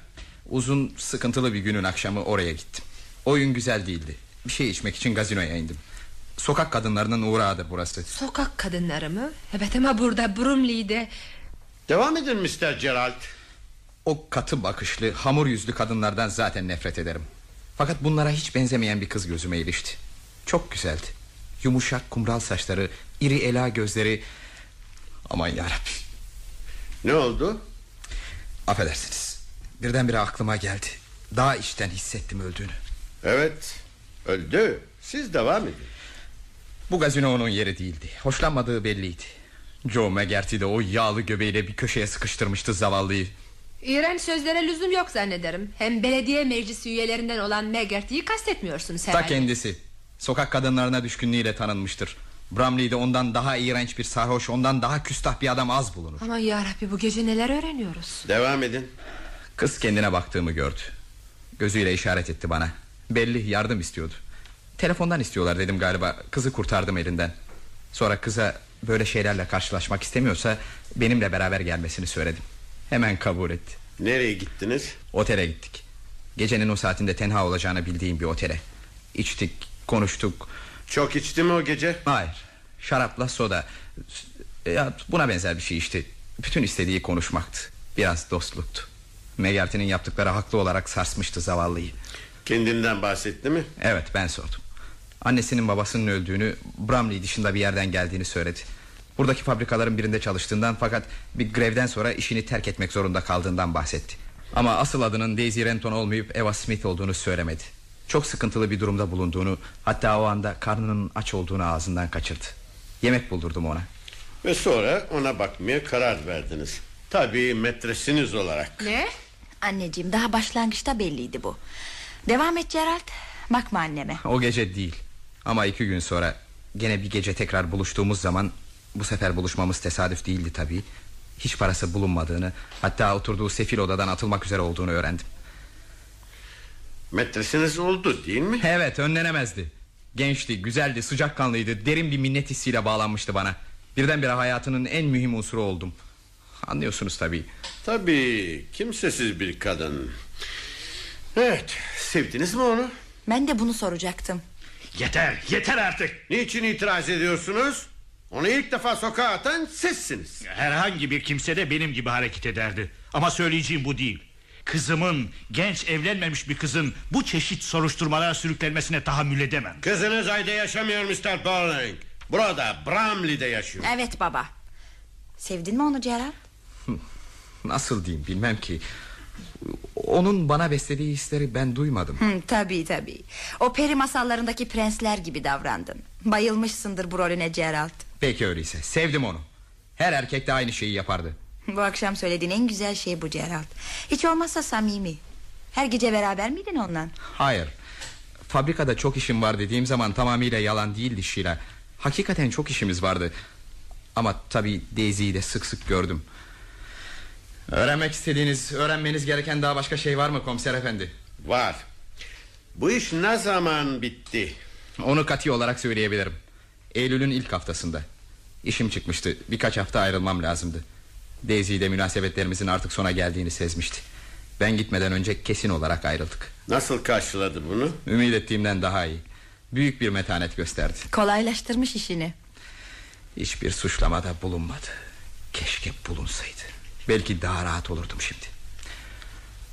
[SPEAKER 4] Uzun sıkıntılı bir günün akşamı oraya gittim Oyun güzel değildi Bir şey içmek için gazinoya indim Sokak kadınlarının uğrağıdır burası
[SPEAKER 5] Sokak kadınları mı? Evet ama burada Brumley'de
[SPEAKER 8] Devam edin Mr. Gerald.
[SPEAKER 4] O katı bakışlı hamur yüzlü kadınlardan zaten nefret ederim. Fakat bunlara hiç benzemeyen bir kız gözüme ilişti. Çok güzeldi. Yumuşak kumral saçları iri ela gözleri. Aman yarabbim.
[SPEAKER 8] Ne oldu?
[SPEAKER 4] Affedersiniz. Birdenbire aklıma geldi. Daha içten hissettim öldüğünü.
[SPEAKER 8] Evet öldü. Siz devam edin.
[SPEAKER 4] Bu gazino onun yeri değildi. Hoşlanmadığı belliydi. Joe McGarty de o yağlı göbeğiyle bir köşeye sıkıştırmıştı zavallıyı
[SPEAKER 5] İğrenç sözlere lüzum yok zannederim. Hem belediye meclisi üyelerinden olan Megerty'yi kastetmiyorsunuz herhalde.
[SPEAKER 4] Ta kendisi. Sokak kadınlarına düşkünlüğüyle tanınmıştır. Bramley'de ondan daha iğrenç bir sarhoş Ondan daha küstah bir adam az bulunur.
[SPEAKER 5] Aman yarabbi bu gece neler öğreniyoruz?
[SPEAKER 8] Devam edin.
[SPEAKER 4] Kız kendine baktığımı gördü. Gözüyle işaret etti bana. Belli yardım istiyordu. Telefondan istiyorlar dedim galiba. Kızı kurtardım elinden. Sonra kıza böyle şeylerle karşılaşmak istemiyorsa Benimle beraber gelmesini söyledim Hemen kabul etti.
[SPEAKER 8] Nereye gittiniz?
[SPEAKER 4] Otele gittik. Gecenin o saatinde tenha olacağını bildiğim bir otele. İçtik konuştuk.
[SPEAKER 8] Çok içti mi o gece?
[SPEAKER 4] Hayır. Şarapla soda. Ya, Buna benzer bir şey işte. Bütün istediği konuşmaktı. Biraz dostluktu. Megerti'nin yaptıkları haklı olarak sarsmıştı zavallıyı.
[SPEAKER 8] Kendinden bahsetti mi?
[SPEAKER 4] Evet ben sordum. Annesinin babasının öldüğünü Bramley dışında bir yerden geldiğini söyledi Buradaki fabrikaların birinde çalıştığından Fakat bir grevden sonra işini terk etmek zorunda kaldığından bahsetti. Ama asıl adının Daisy Renton olmayıp Eva Smith olduğunu söylemedi. Çok sıkıntılı bir durumda bulunduğunu Hatta o anda karnının aç olduğunu ağzından kaçırdı. Yemek buldurdum ona.
[SPEAKER 8] Ve sonra ona bakmaya karar verdiniz. Tabii metresiniz olarak.
[SPEAKER 5] Ne?
[SPEAKER 6] Anneciğim daha başlangıçta belliydi bu. Devam et Gerald. Bakma anneme.
[SPEAKER 4] O gece değil. Ama iki gün sonra Gene bir gece tekrar buluştuğumuz zaman Bu sefer buluşmamız tesadüf değildi tabii. Hiç parası bulunmadığını Hatta oturduğu sefil odadan atılmak üzere olduğunu öğrendim.
[SPEAKER 8] Metresiniz oldu değil mi?
[SPEAKER 4] Evet önlenemezdi. Gençti, güzeldi, sıcakkanlıydı Derin bir minnet hissiyle bağlanmıştı bana. Birdenbire hayatının en mühim unsuru oldum. Anlıyorsunuz tabii.
[SPEAKER 8] Tabii kimsesiz bir kadın. Evet sevdiniz mi onu?
[SPEAKER 6] Ben de bunu soracaktım.
[SPEAKER 3] Yeter yeter artık!
[SPEAKER 8] Niçin itiraz ediyorsunuz? Onu ilk defa sokağa atan sizsiniz.
[SPEAKER 3] Herhangi bir kimse de benim gibi hareket ederdi. Ama söyleyeceğim bu değil. Kızımın genç evlenmemiş bir kızın Bu çeşit soruşturmalara sürüklenmesine tahammül edemem.
[SPEAKER 8] Kızınız ayda yaşamıyor Mr. Bowling. Burada Bramley'de yaşıyor.
[SPEAKER 6] Evet baba. Sevdin mi onu Gerald? *laughs*
[SPEAKER 4] Nasıl diyeyim bilmem ki. Onun bana beslediği hisleri ben duymadım.
[SPEAKER 6] Hı, tabii tabii. O peri masallarındaki prensler gibi davrandın. Bayılmışsındır bu rolüne Gerald
[SPEAKER 4] Peki öyleyse sevdim onu. Her erkek de aynı şeyi yapardı.
[SPEAKER 6] Bu akşam söylediğin en güzel şey bu Gerald. Hiç olmazsa samimi. Her gece beraber miydin ondan?
[SPEAKER 4] Hayır. Fabrikada çok işim var dediğim zaman tamamıyla yalan değildi Şila Hakikaten çok işimiz vardı. Ama tabii Daisy'yi de sık sık gördüm. Öğrenmek istediğiniz Öğrenmeniz gereken daha başka şey var mı komiser efendi?
[SPEAKER 8] Var. Bu iş ne zaman bitti?
[SPEAKER 4] Onu katı olarak söyleyebilirim Eylül'ün ilk haftasında. İşim çıkmıştı. Birkaç hafta ayrılmam lazımdı. Daisy de münasebetlerimizin artık sona geldiğini sezmişti. Ben gitmeden önce kesin olarak ayrıldık.
[SPEAKER 8] Nasıl karşıladı bunu?
[SPEAKER 4] Ümit ettiğimden daha iyi. Büyük bir metanet gösterdi.
[SPEAKER 6] Kolaylaştırmış işini.
[SPEAKER 4] Hiçbir suçlamada bulunmadı. Keşke bulunsaydı. Belki daha rahat olurdum şimdi.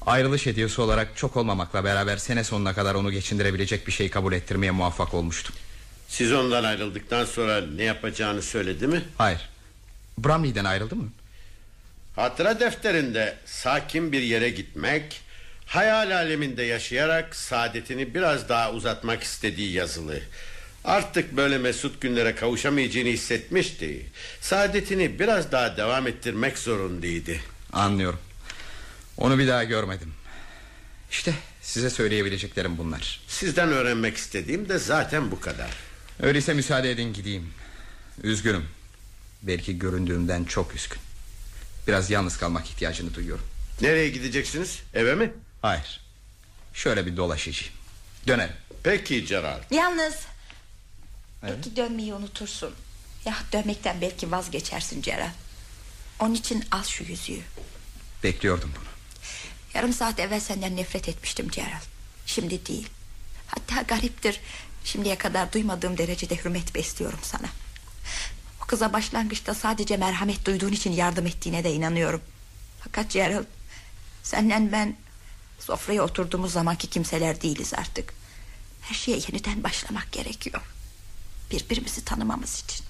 [SPEAKER 4] Ayrılış hediyesi olarak çok olmamakla beraber Sene sonuna kadar onu geçindirebilecek bir şey kabul ettirmeye muvaffak olmuştum
[SPEAKER 8] Siz ondan ayrıldıktan sonra ne yapacağını söyledi mi?
[SPEAKER 4] Hayır. Bramley'den ayrıldı mı?
[SPEAKER 8] Hatıra defterinde sakin bir yere gitmek Hayal aleminde yaşayarak saadetini biraz daha uzatmak istediği yazılı. Artık böyle mesut günlere kavuşamayacağını hissetmişti. Saadetini biraz daha devam ettirmek zorundaydı.
[SPEAKER 4] Anlıyorum. Onu bir daha görmedim. İşte size söyleyebileceklerim bunlar.
[SPEAKER 8] Sizden öğrenmek istediğim de zaten bu kadar
[SPEAKER 4] Öyleyse müsaade edin gideyim. Üzgünüm. Belki göründüğümden çok üzgün. Biraz yalnız kalmak ihtiyacını duyuyorum.
[SPEAKER 8] Nereye gideceksiniz? Eve mi?
[SPEAKER 4] Hayır. Şöyle bir dolaşacağım. Dönerim.
[SPEAKER 8] Peki Gerard.
[SPEAKER 6] Yalnız. Belki dönmeyi unutursun. Ya dönmekten belki vazgeçersin Gerald Onun için al şu yüzüğü.
[SPEAKER 4] Bekliyordum bunu.
[SPEAKER 6] Yarım saat evvel senden nefret etmiştim Gerald Şimdi değil. Hatta gariptir. Şimdiye kadar duymadığım derecede hürmet besliyorum sana. O kıza başlangıçta sadece merhamet duyduğun için yardım ettiğine de inanıyorum. Fakat Gerald, senden ben sofraya oturduğumuz zamanki kimseler değiliz artık. Her şeye yeniden başlamak gerekiyor. Birbirimizi tanımamız için.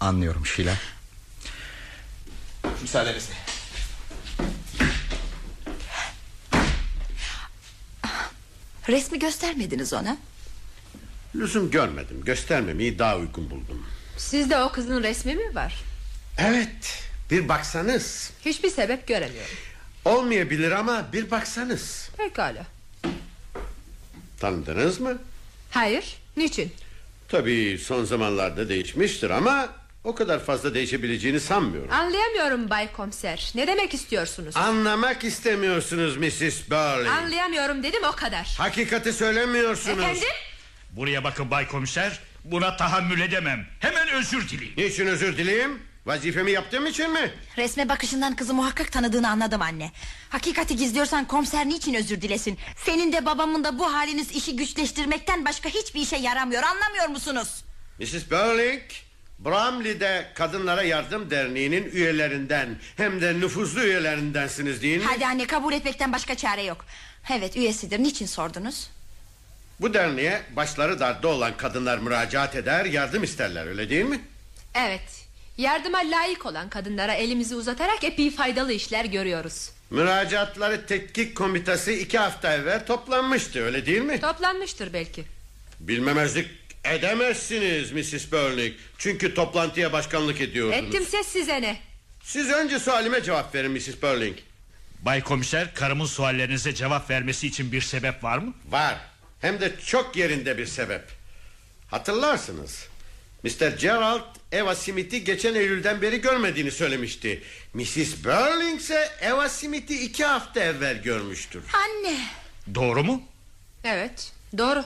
[SPEAKER 4] Anlıyorum Sheila. Müsaadenizle.
[SPEAKER 6] Resmi göstermediniz ona.
[SPEAKER 8] Lüzum görmedim. Göstermemeyi daha uygun buldum.
[SPEAKER 5] Sizde o kızın resmi mi var?
[SPEAKER 8] Evet. Bir baksanız.
[SPEAKER 5] Hiçbir sebep göremiyorum.
[SPEAKER 8] Olmayabilir ama bir baksanız.
[SPEAKER 5] Pekala.
[SPEAKER 8] Tanıdınız mı?
[SPEAKER 5] Hayır. Niçin?
[SPEAKER 8] Tabii son zamanlarda değişmiştir ama o kadar fazla değişebileceğini sanmıyorum.
[SPEAKER 5] Anlayamıyorum Bay Komiser. Ne demek istiyorsunuz?
[SPEAKER 8] Anlamak istemiyorsunuz Mrs. Burley.
[SPEAKER 5] Anlayamıyorum dedim o kadar.
[SPEAKER 8] Hakikati söylemiyorsunuz.
[SPEAKER 5] Efendim?
[SPEAKER 3] Buraya bakın Bay Komiser. Buna tahammül edemem. Hemen özür dileyim.
[SPEAKER 8] Niçin özür dileyim? Vazifemi yaptığım için mi?
[SPEAKER 6] Resme bakışından kızı muhakkak tanıdığını anladım anne. Hakikati gizliyorsan komiser niçin özür dilesin? Senin de babamın da bu haliniz işi güçleştirmekten başka hiçbir işe yaramıyor anlamıyor musunuz?
[SPEAKER 8] Mrs. Burling, Bramley'de Kadınlara Yardım Derneği'nin üyelerinden hem de nüfuzlu üyelerindensiniz değil mi?
[SPEAKER 6] Hadi anne kabul etmekten başka çare yok. Evet üyesidir niçin sordunuz?
[SPEAKER 8] Bu derneğe başları darda olan kadınlar müracaat eder, yardım isterler öyle değil mi?
[SPEAKER 5] Evet. Yardıma layık olan kadınlara elimizi uzatarak epey faydalı işler görüyoruz.
[SPEAKER 8] Müracaatları tetkik komitesi iki hafta evvel toplanmıştı öyle değil mi?
[SPEAKER 5] Toplanmıştır belki.
[SPEAKER 8] Bilmemezlik edemezsiniz Mrs. Burling. Çünkü toplantıya başkanlık ediyordunuz.
[SPEAKER 5] Ettimse size ne?
[SPEAKER 8] Siz önce sualime cevap verin Mrs. Burling.
[SPEAKER 3] Bay Komiser karımın suallerinize cevap vermesi için bir sebep var mı?
[SPEAKER 8] Var. Hem de çok yerinde bir sebep. Hatırlarsınız. Mr. Gerald Eva Smith'i geçen Eylül'den beri görmediğini söylemişti. Mrs. Burling ise Eva Smith'i iki hafta evvel görmüştür.
[SPEAKER 6] Anne.
[SPEAKER 3] Doğru mu?
[SPEAKER 5] Evet. Doğru.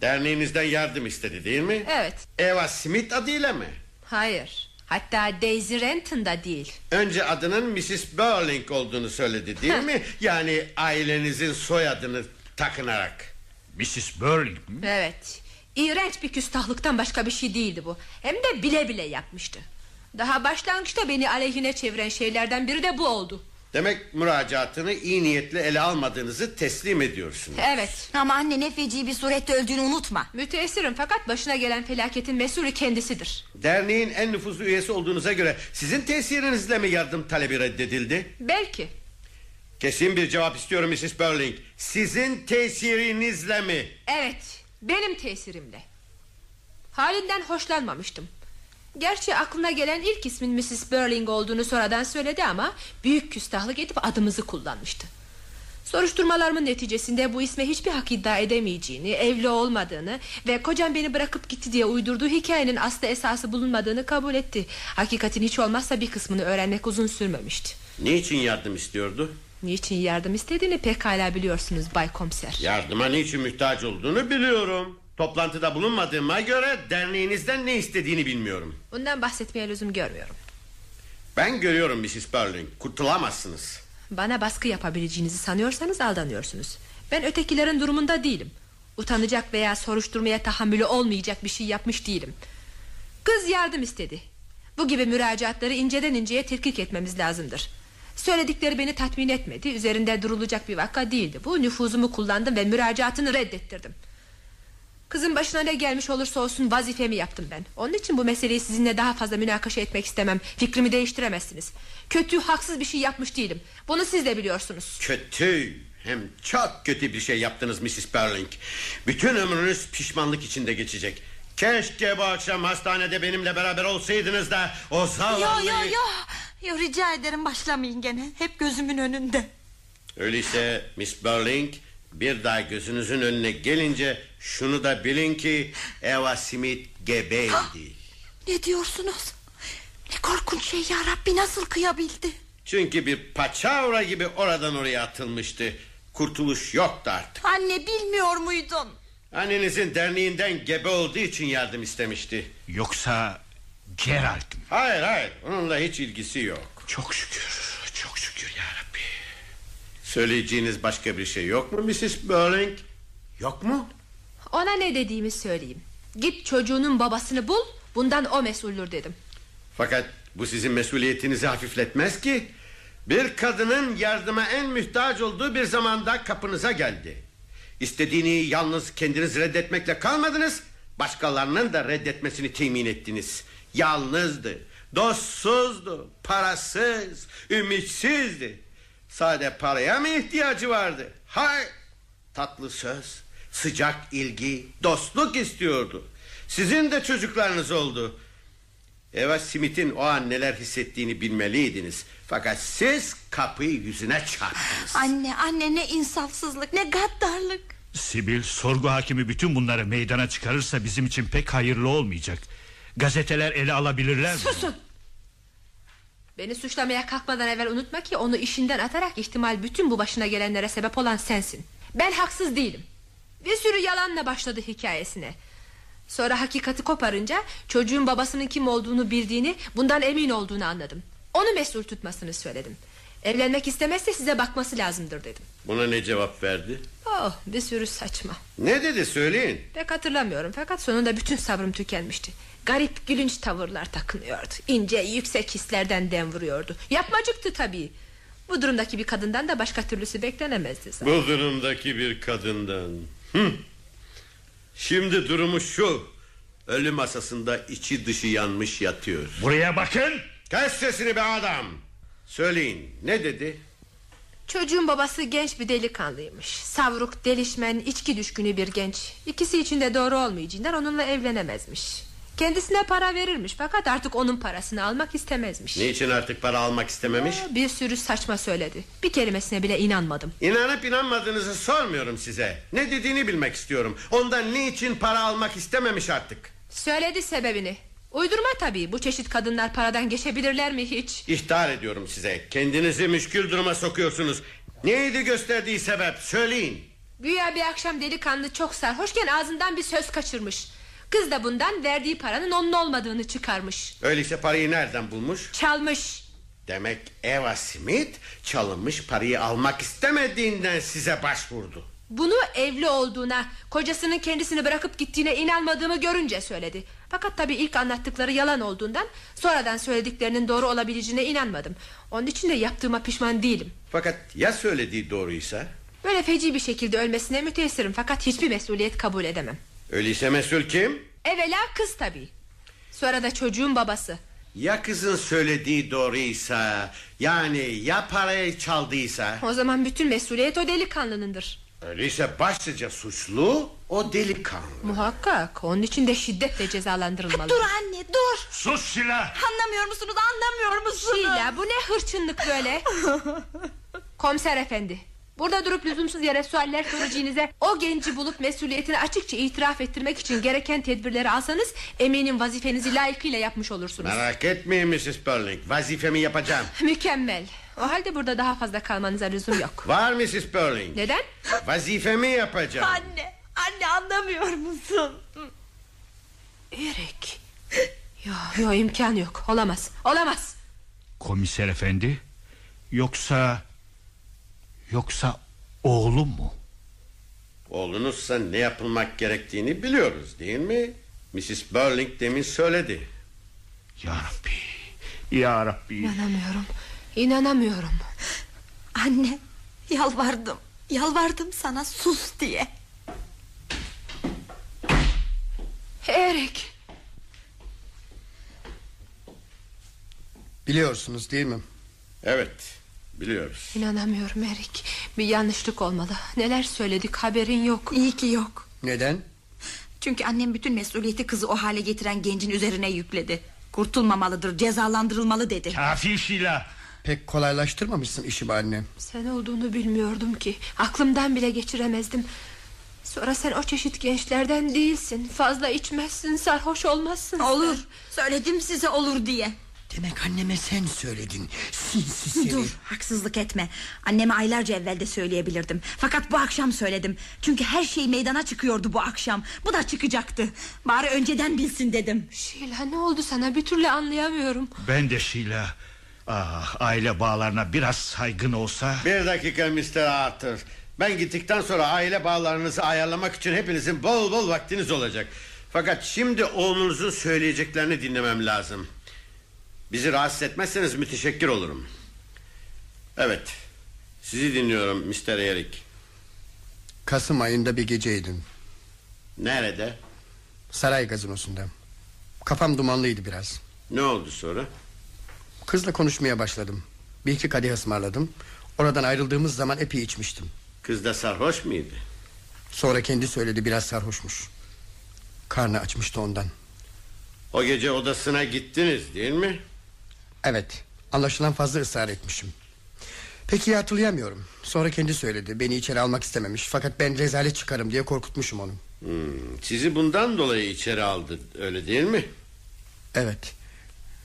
[SPEAKER 8] Derneğinizden yardım istedi değil mi?
[SPEAKER 5] Evet.
[SPEAKER 8] Eva Smith adıyla mı?
[SPEAKER 5] Hayır. Hatta Daisy Renton da değil.
[SPEAKER 8] Önce adının Mrs. Burling olduğunu söyledi değil mi? Yani ailenizin soyadını takınarak.
[SPEAKER 3] Mrs. Burling mi?
[SPEAKER 5] Evet. İğrenç bir küstahlıktan başka bir şey değildi bu. Hem de bile bile yapmıştı. Daha başlangıçta beni aleyhine çeviren şeylerden biri de bu oldu.
[SPEAKER 8] Demek müracaatını iyi niyetle ele almadığınızı teslim ediyorsunuz.
[SPEAKER 5] Evet.
[SPEAKER 6] Ama anne ne feci bir surette öldüğünü unutma.
[SPEAKER 5] Müteessirim fakat başına gelen felaketin mesulü kendisidir.
[SPEAKER 8] Derneğin en nüfuzlu üyesi olduğunuza göre sizin tesirinizle mi yardım talebi reddedildi?
[SPEAKER 5] Belki.
[SPEAKER 8] Kesin bir cevap istiyorum Mrs. Burling. Sizin tesirinizle mi?
[SPEAKER 5] Evet. Benim tesirimle. Halinden hoşlanmamıştım. Gerçi aklına gelen ilk ismin Mrs. Burling olduğunu sonradan söyledi ama büyük küstahlık edip adımızı kullanmıştı. Soruşturmalarımın neticesinde bu isme hiçbir hak iddia edemeyeceğini, evli olmadığını ve kocam beni bırakıp gitti diye uydurduğu hikayenin aslı esası bulunmadığını kabul etti. Hakikatin hiç olmazsa bir kısmını öğrenmek uzun sürmemişti.
[SPEAKER 8] Niçin yardım istiyordu?
[SPEAKER 5] Niçin yardım istediğini pekala biliyorsunuz Bay Komiser.
[SPEAKER 8] Yardıma niçin muhtaç olduğunu biliyorum. Toplantıda bulunmadığıma göre derneğinizden ne istediğini bilmiyorum.
[SPEAKER 5] Bundan bahsetmeye lüzum görmüyorum.
[SPEAKER 8] Ben görüyorum Mrs. Burling. Kurtulamazsınız.
[SPEAKER 5] Bana baskı yapabileceğinizi sanıyorsanız aldanıyorsunuz. Ben ötekilerin durumunda değilim. Utanacak veya soruşturmaya tahammülü olmayacak bir şey yapmış değilim. Kız yardım istedi. Bu gibi müracaatları inceden inceye tetkik etmemiz lazımdır. Söyledikleri beni tatmin etmedi. Üzerinde durulacak bir vaka değildi. Bu nüfuzumu kullandım ve müracaatını reddettirdim. Kızın başına ne gelmiş olursa olsun vazifemi yaptım ben. Onun için bu meseleyi sizinle daha fazla münakaşa etmek istemem. Fikrimi değiştiremezsiniz. Kötü, haksız bir şey yapmış değilim. Bunu siz de biliyorsunuz.
[SPEAKER 8] Kötü hem çok kötü bir şey yaptınız Mrs. Burling. Bütün ömrünüz pişmanlık içinde geçecek. Keşke bu akşam hastanede benimle beraber olsaydınız da o zavallı...
[SPEAKER 6] Yo yo yo. Yo rica ederim başlamayın gene. Hep gözümün önünde.
[SPEAKER 8] Öyleyse Miss Burling bir daha gözünüzün önüne gelince şunu da bilin ki Eva Smith gebeydi.
[SPEAKER 6] Ne diyorsunuz? Ne korkunç şey ya Rabbi nasıl kıyabildi?
[SPEAKER 8] Çünkü bir paçavra gibi oradan oraya atılmıştı. Kurtuluş yoktu artık.
[SPEAKER 6] Anne bilmiyor muydun?
[SPEAKER 8] Annenizin derneğinden gebe olduğu için yardım istemişti.
[SPEAKER 3] Yoksa Gerald mi?
[SPEAKER 8] Hayır hayır onunla hiç ilgisi yok.
[SPEAKER 3] Çok şükür, çok şükür ya Rabbi.
[SPEAKER 8] Söyleyeceğiniz başka bir şey yok mu Mrs. Burling? Yok mu?
[SPEAKER 5] Ona ne dediğimi söyleyeyim. Git çocuğunun babasını bul. Bundan o mesuldür dedim.
[SPEAKER 8] Fakat bu sizin mesuliyetinizi hafifletmez ki. Bir kadının yardıma en mühtaç olduğu bir zamanda kapınıza geldi. İstediğini yalnız kendiniz reddetmekle kalmadınız. Başkalarının da reddetmesini temin ettiniz. Yalnızdı, dostsuzdu, parasız, ümitsizdi. Sade paraya mı ihtiyacı vardı? Hay! Tatlı söz, sıcak ilgi, dostluk istiyordu. Sizin de çocuklarınız oldu. Eva Smith'in o an neler hissettiğini bilmeliydiniz. Fakat siz kapıyı yüzüne çarptınız.
[SPEAKER 6] Anne anne ne insafsızlık ne gaddarlık.
[SPEAKER 3] Sibil sorgu hakimi bütün bunları meydana çıkarırsa bizim için pek hayırlı olmayacak. Gazeteler ele alabilirler mi?
[SPEAKER 5] Susun. Beni suçlamaya kalkmadan evvel unutma ki onu işinden atarak ihtimal bütün bu başına gelenlere sebep olan sensin. Ben haksız değilim. Bir sürü yalanla başladı hikayesine. Sonra hakikati koparınca çocuğun babasının kim olduğunu bildiğini, bundan emin olduğunu anladım. Onu mesul tutmasını söyledim. Evlenmek istemezse size bakması lazımdır dedim.
[SPEAKER 8] Buna ne cevap verdi?
[SPEAKER 5] Oh bir sürü saçma.
[SPEAKER 8] Ne dedi söyleyin.
[SPEAKER 5] Pek hatırlamıyorum fakat sonunda bütün sabrım tükenmişti. Garip gülünç tavırlar takınıyordu. İnce yüksek hislerden dem vuruyordu. Yapmacıktı tabii. Bu durumdaki bir kadından da başka türlüsü beklenemezdi zaten.
[SPEAKER 8] Bu durumdaki bir kadından. Hı. Şimdi durumu şu. Ölü masasında içi dışı yanmış yatıyor.
[SPEAKER 3] Buraya bakın.
[SPEAKER 8] Kes sesini be adam. Söyleyin ne dedi?
[SPEAKER 5] Çocuğun babası genç bir delikanlıymış. Savruk, delişmen, içki düşkünü bir genç. İkisi için de doğru olmayacağından onunla evlenemezmiş. Kendisine para verirmiş fakat artık onun parasını almak istemezmiş.
[SPEAKER 8] Niçin artık para almak istememiş?
[SPEAKER 5] Bir sürü saçma söyledi. Bir kelimesine bile inanmadım.
[SPEAKER 8] İnanıp inanmadığınızı sormuyorum size. Ne dediğini bilmek istiyorum. Ondan niçin para almak istememiş artık?
[SPEAKER 5] Söyledi sebebini. Uydurma tabii. Bu çeşit kadınlar paradan geçebilirler mi hiç?
[SPEAKER 8] İhtar ediyorum size. Kendinizi müşkül duruma sokuyorsunuz. Neydi gösterdiği sebep? Söyleyin.
[SPEAKER 5] Güya bir akşam delikanlı çok sarhoşken ağzından bir söz kaçırmış. Kız da bundan verdiği paranın onun olmadığını çıkarmış.
[SPEAKER 8] Öyleyse parayı nereden bulmuş?
[SPEAKER 5] Çalmış.
[SPEAKER 8] Demek Eva Smith çalınmış parayı almak istemediğinden size başvurdu.
[SPEAKER 5] Bunu evli olduğuna, kocasının kendisini bırakıp gittiğine inanmadığımı görünce söyledi. Fakat tabii ilk anlattıkları yalan olduğundan sonradan söylediklerinin doğru olabileceğine inanmadım. Onun için de yaptığıma pişman değilim.
[SPEAKER 8] Fakat ya söylediği doğruysa?
[SPEAKER 5] Böyle feci bir şekilde ölmesine müteessirim fakat hiçbir mesuliyet kabul edemem.
[SPEAKER 8] Öyleyse mesul kim?
[SPEAKER 5] Evvela kız tabii. Sonra da çocuğun babası.
[SPEAKER 8] Ya kızın söylediği doğruysa yani ya parayı çaldıysa
[SPEAKER 5] O zaman bütün mesuliyet o delikanlınındır.
[SPEAKER 8] Öyleyse başlıca suçlu o delikanlı
[SPEAKER 5] Muhakkak onun için de şiddetle cezalandırılmalı.
[SPEAKER 6] Dur anne dur.
[SPEAKER 3] Sus Şila.
[SPEAKER 6] Anlamıyor musunuz anlamıyor musunuz?
[SPEAKER 5] Şila bu ne hırçınlık böyle? *laughs* Komiser efendi. Burada durup lüzumsuz yere sualler soracağınıza o genci bulup mesuliyetini açıkça itiraf ettirmek için gereken tedbirleri alsanız eminim vazifenizi layıkıyla yapmış olursunuz.
[SPEAKER 8] Merak etmeyin Mrs. Burling vazifemi yapacağım
[SPEAKER 5] Mükemmel. O halde burada daha fazla kalmanıza lüzum yok. *laughs*
[SPEAKER 8] Var Mrs. Burling
[SPEAKER 5] Neden?
[SPEAKER 8] Vazifemi yapacağım
[SPEAKER 6] Anne anne anlamıyor musun?
[SPEAKER 5] Erik. Yo, yo imkan yok. Olamaz. Olamaz.
[SPEAKER 3] Komiser efendi. Yoksa... Yoksa oğlum mu?
[SPEAKER 8] Oğlunuzsa ne yapılmak gerektiğini biliyoruz değil mi? Mrs. Burling demin söyledi
[SPEAKER 3] Ya Rabbi. Ya Rabbi.
[SPEAKER 5] İnanamıyorum. İnanamıyorum.
[SPEAKER 6] Anne yalvardım yalvardım sana sus diye.
[SPEAKER 5] Erik.
[SPEAKER 7] Biliyorsunuz değil mi?
[SPEAKER 8] Evet biliyoruz
[SPEAKER 5] İnanamıyorum Erik. Bir yanlışlık olmalı. Neler söyledik haberin yok.
[SPEAKER 6] İyi ki yok.
[SPEAKER 7] Neden?
[SPEAKER 6] Çünkü annem bütün mesuliyeti kızı o hale getiren gencin üzerine yükledi. Kurtulmamalıdır cezalandırılmalı dedi.
[SPEAKER 3] Kafi Şila.
[SPEAKER 7] Pek kolaylaştırmamışsın işi be anne.
[SPEAKER 5] Sen olduğunu bilmiyordum ki. Aklımdan bile geçiremezdim. Sonra sen o çeşit gençlerden değilsin. Fazla içmezsin, sarhoş olmazsın. sen.
[SPEAKER 6] Olur söyledim size olur diye.
[SPEAKER 7] Demek anneme sen söyledin. Sinsi seni.
[SPEAKER 6] Dur haksızlık etme Anneme aylarca evvel de söyleyebilirdim Fakat bu akşam söyledim Çünkü her şey meydana çıkıyordu bu akşam Bu da çıkacaktı Bari önceden bilsin dedim
[SPEAKER 5] Şila ne oldu sana bir türlü anlayamıyorum.
[SPEAKER 3] Ben de Şila. Ah, aile bağlarına biraz saygın olsa...
[SPEAKER 8] Bir dakika Mr. Arthur Ben gittikten sonra aile bağlarınızı ayarlamak için hepinizin bol bol vaktiniz olacak. Fakat şimdi oğlunuzun söyleyeceklerini dinlemem lazım. Bizi rahatsız etmezseniz müteşekkir olurum. Evet. Sizi dinliyorum Mr. Eric.
[SPEAKER 7] Kasım ayında bir geceydim.
[SPEAKER 8] Nerede?
[SPEAKER 7] Saray gazinosunda. Kafam dumanlıydı biraz.
[SPEAKER 8] Ne oldu sonra?
[SPEAKER 7] Kızla konuşmaya başladım. Bir iki kadeh ısmarladım. Oradan ayrıldığımız zaman epey içmiştim.
[SPEAKER 8] Kız da sarhoş muydu?
[SPEAKER 7] Sonra kendi söyledi biraz sarhoşmuş. Karnı açmıştı ondan.
[SPEAKER 8] O gece odasına gittiniz değil mi?
[SPEAKER 7] Evet anlaşılan fazla ısrar etmişim. Peki hatırlayamıyorum. Sonra kendi söyledi. Beni içeri almak istememiş. Fakat ben rezalet çıkarım diye korkutmuşum onu.
[SPEAKER 8] Hmm, sizi bundan dolayı içeri aldı öyle değil mi?
[SPEAKER 7] Evet.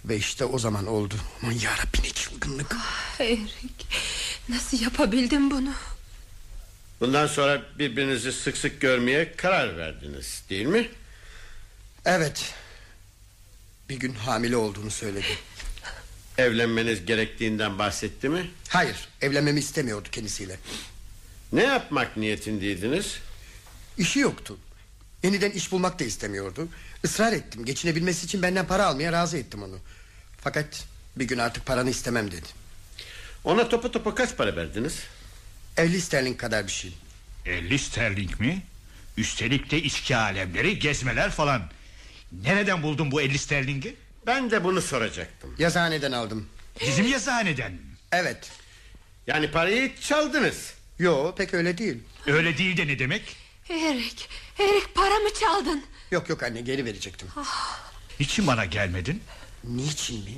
[SPEAKER 7] Ve işte o zaman oldu. Aman yarabbi ne çılgınlık.
[SPEAKER 5] Erik nasıl yapabildin bunu?
[SPEAKER 8] Bundan sonra birbirinizi sık sık görmeye karar verdiniz değil mi?
[SPEAKER 7] Evet. Bir gün hamile olduğunu söyledi.
[SPEAKER 8] Evlenmeniz gerektiğinden bahsetti mi?
[SPEAKER 7] Hayır evlenmemi istemiyordu kendisiyle.
[SPEAKER 8] Ne yapmak niyetindeydiniz?
[SPEAKER 7] İşi yoktu. Yeniden iş bulmak da istemiyordu. Israr ettim. Geçinebilmesi için benden para almaya razı ettim onu. Fakat bir gün artık paranı istemem dedi.
[SPEAKER 8] Ona topu topu kaç para verdiniz?
[SPEAKER 7] 50 sterlin kadar bir şey.
[SPEAKER 3] 50 sterling mi? Üstelik de içki alemleri gezmeler falan Nereden buldun bu 50 sterlingi?
[SPEAKER 8] Ben de bunu soracaktım
[SPEAKER 7] Yazıhaneden aldım.
[SPEAKER 3] Bizim yazıhaneden
[SPEAKER 7] Evet.
[SPEAKER 8] Yani parayı çaldınız
[SPEAKER 7] Yo pek öyle değil.
[SPEAKER 3] Öyle değil de ne demek?
[SPEAKER 5] Erik, Erik para mı çaldın?
[SPEAKER 7] Yok yok anne geri verecektim.
[SPEAKER 3] Niçin bana gelmedin?
[SPEAKER 7] Niçin mi?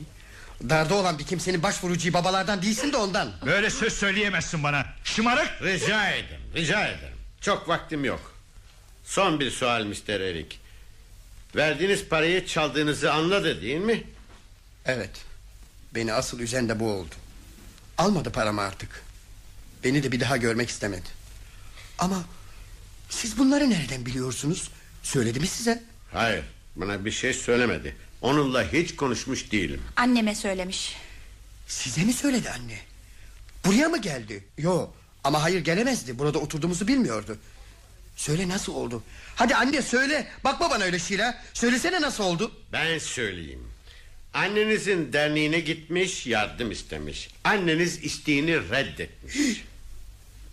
[SPEAKER 7] Darda olan bir kimsenin başvurucuyu babalardan değilsin de ondan.
[SPEAKER 3] Böyle söz söyleyemezsin bana Şımarık
[SPEAKER 8] Rica ederim rica ederim Çok vaktim yok Son bir sual Mr. Erik Verdiğiniz parayı çaldığınızı anladı değil mi?
[SPEAKER 7] Evet. Beni asıl üzen de bu oldu. Almadı paramı artık. Beni de bir daha görmek istemedi. Ama siz bunları nereden biliyorsunuz? Söyledi mi size?
[SPEAKER 8] Hayır bana bir şey söylemedi Onunla hiç konuşmuş değilim
[SPEAKER 6] Anneme söylemiş.
[SPEAKER 7] Size mi söyledi anne? Buraya mı geldi? Yo ama hayır gelemezdi. Burada oturduğumuzu bilmiyordu. Söyle nasıl oldu? Hadi anne söyle. Bakma bana öyle Şila. Söylesene nasıl oldu?
[SPEAKER 8] Ben söyleyeyim Annenizin derneğine gitmiş yardım istemiş Anneniz isteğini reddetmiş *gasps*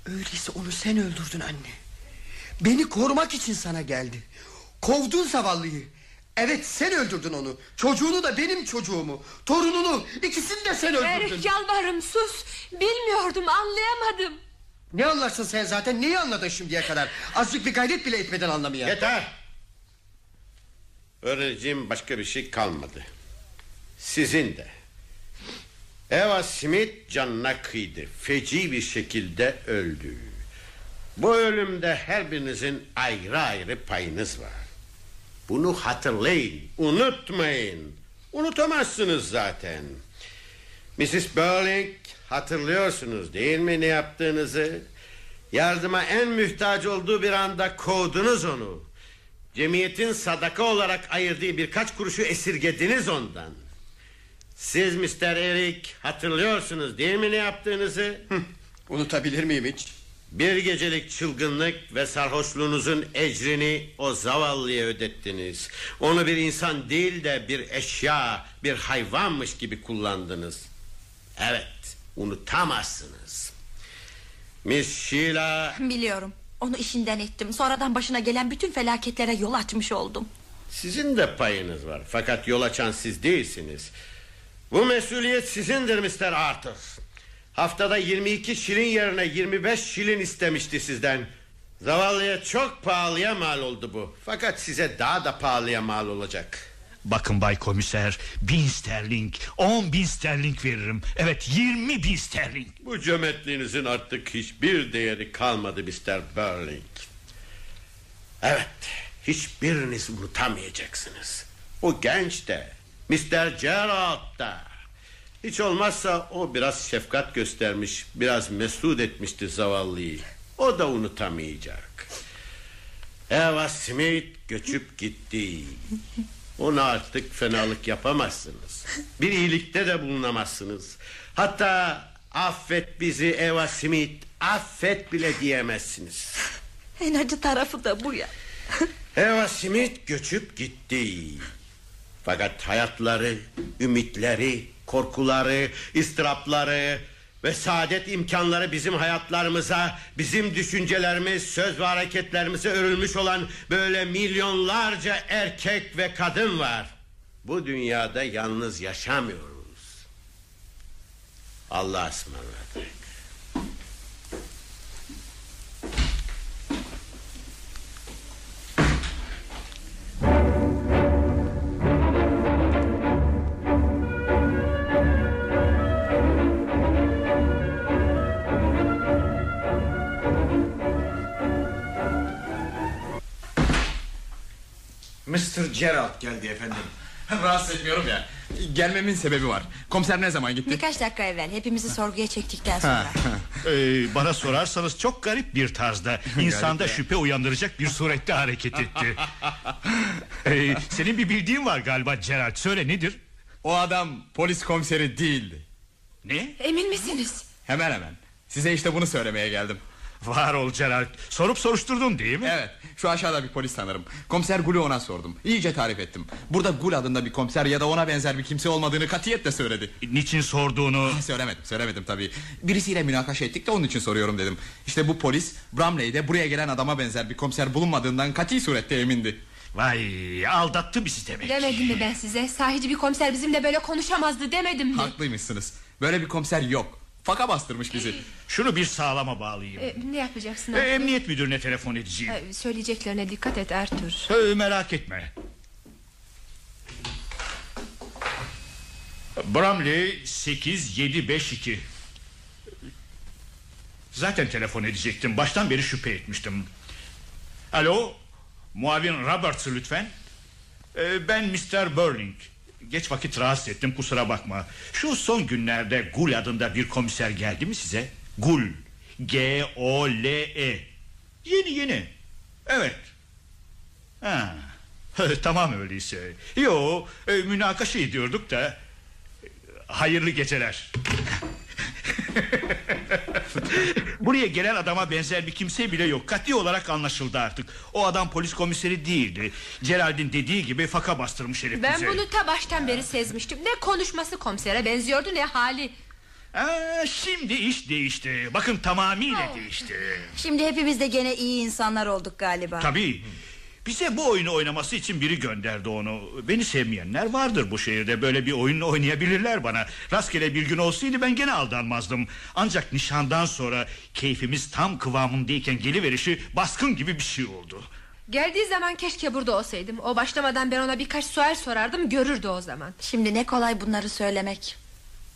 [SPEAKER 7] Öyleyse onu sen öldürdün anne. Beni korumak için sana geldi. Kovdun zavallıyı. Evet sen öldürdün onu. Çocuğunu da benim çocuğumu. Torununu ikisini de sen öldürdün.
[SPEAKER 5] Erik yalvarırım sus. Bilmiyordum anlayamadım.
[SPEAKER 7] Ne anlarsın sen zaten neyi anladın şimdiye kadar? Azıcık bir gayret bile etmeden anlamaya.
[SPEAKER 8] Yeter Öğreneceğim başka bir şey kalmadı Sizin de Eva Smith canına kıydı Feci bir şekilde öldü Bu ölümde her birinizin ayrı ayrı payınız var Bunu hatırlayın Unutmayın Unutamazsınız zaten Mrs. Burling hatırlıyorsunuz değil mi ne yaptığınızı? Yardıma en mühtaç olduğu bir anda kovdunuz onu. Cemiyetin sadaka olarak ayırdığı birkaç kuruşu esirgediniz ondan. Siz Mr. Eric hatırlıyorsunuz değil mi ne yaptığınızı?
[SPEAKER 7] Unutabilir miyim hiç?
[SPEAKER 8] Bir gecelik çılgınlık ve sarhoşluğunuzun ecrini o zavallıya ödettiniz. Onu bir insan değil de bir eşya, bir hayvanmış gibi kullandınız. Evet, unutamazsınız. Miss Sheila...
[SPEAKER 6] Biliyorum. Onu işinden ettim. Sonradan başına gelen bütün felaketlere yol açmış oldum.
[SPEAKER 8] Sizin de payınız var. Fakat yol açan siz değilsiniz. Bu mesuliyet sizindir Mr. Arthur. Haftada 22 şilin yerine 25 şilin istemişti sizden. Zavallıya çok pahalıya mal oldu bu. Fakat size daha da pahalıya mal olacak.
[SPEAKER 3] Bakın Bay Komiser Bin sterling On bin sterling veririm Evet yirmi bin sterling
[SPEAKER 8] Bu cömertliğinizin artık hiçbir değeri kalmadı Mr. Burling. Evet, hiçbiriniz unutamayacaksınız. O genç de, Mr. Gerald da. Hiç olmazsa o biraz şefkat göstermiş, biraz mesut etmişti zavallıyı. O da unutamayacak. Eva Smith göçüp gitti. Ona artık fenalık yapamazsınız. Bir iyilikte de bulunamazsınız. Hatta affet bizi Eva Smith affet bile diyemezsiniz.
[SPEAKER 6] En acı tarafı da bu ya.
[SPEAKER 8] Eva Smith göçüp gitti. Fakat hayatları, ümitleri, korkuları, ıstırapları ve saadet imkanları bizim hayatlarımıza, bizim düşüncelerimiz, söz ve hareketlerimize örülmüş olan böyle milyonlarca erkek ve kadın var. Bu dünyada yalnız yaşamıyoruz. Allah'a ısmarladık.
[SPEAKER 1] Mr. Gerald geldi efendim. *laughs*
[SPEAKER 4] Rahatsız etmiyorum ya. Gelmemin sebebi var. Komiser ne zaman gitti?
[SPEAKER 6] Birkaç dakika evvel hepimizi sorguya çektikten sonra.
[SPEAKER 3] Ee, bana sorarsanız çok garip bir tarzda *laughs* insanda şüphe uyandıracak bir surette hareket etti. *laughs* Ee, senin bir bildiğin var galiba Gerald. Söyle nedir?
[SPEAKER 4] O adam polis komiseri değildi.
[SPEAKER 3] Ne?
[SPEAKER 5] Emin misiniz?
[SPEAKER 4] Hemen hemen. Size işte bunu söylemeye geldim.
[SPEAKER 3] Var ol Gerald. Sorup soruşturdun değil mi?
[SPEAKER 4] Evet. Şu aşağıda bir polis tanırım. Komiser Gul'ü ona sordum. İyice tarif ettim. Burada Gul adında bir komiser ya da ona benzer bir kimse olmadığını katiyetle söyledi.
[SPEAKER 3] Niçin sorduğunu...
[SPEAKER 4] Söylemedim söylemedim tabii. Birisiyle münakaşa ettik de onun için soruyorum dedim. İşte bu polis Bramley'de buraya gelen adama benzer bir komiser bulunmadığından kati surette emindi.
[SPEAKER 3] Vay aldattı bizi demek.
[SPEAKER 5] Demedim mi ben size? Sahici bir komiser bizimle böyle konuşamazdı demedim mi?
[SPEAKER 4] Haklıymışsınız. Böyle bir komiser yok Faka bastırmış bizi
[SPEAKER 3] Şunu bir sağlama bağlayayım.
[SPEAKER 5] E, ne yapacaksın? Arthur?
[SPEAKER 3] emniyet müdürüne telefon edeceğim.
[SPEAKER 5] E, söyleyeceklerine dikkat et Arthur.
[SPEAKER 3] Ee, merak etme. Bramley 8752. Zaten telefon edecektim. Baştan beri şüphe etmiştim. Alo, muavin Roberts lütfen. Ee, ben Mr. Burling. Geç vakit rahatsız ettim kusura bakma. Şu son günlerde Gul adında bir komiser geldi mi size? Gul. G-O-L-E. Yeni yeni. Evet. Ha. *laughs* tamam öyleyse. Yo, e, münakaşa ediyorduk da. Hayırlı geceler. *laughs* *laughs* Buraya gelen adama benzer bir kimse bile yok. Katli olarak anlaşıldı artık. O adam polis komiseri değildi. Gerald'in dediği gibi faka bastırmış herif
[SPEAKER 5] Ben
[SPEAKER 3] bize.
[SPEAKER 5] bunu ta baştan beri sezmiştim. Ne konuşması komisere benziyordu ne hali.
[SPEAKER 3] Aa, şimdi iş değişti. Bakın tamamıyla
[SPEAKER 5] Oh.
[SPEAKER 3] değişti.
[SPEAKER 6] Şimdi hepimiz de gene iyi insanlar olduk galiba.
[SPEAKER 3] Tabii. Bize bu oyunu oynaması için biri gönderdi onu. Beni sevmeyenler vardır bu şehirde. Böyle bir oyun oynayabilirler bana. Rastgele bir gün olsaydı ben gene aldanmazdım. Ancak nişandan sonra keyfimiz tam kıvamındayken geliverişi baskın gibi bir şey oldu.
[SPEAKER 5] Geldiği zaman keşke burada olsaydım. O başlamadan ben ona birkaç sual sorardım görürdü o zaman.
[SPEAKER 6] Şimdi ne kolay bunları söylemek.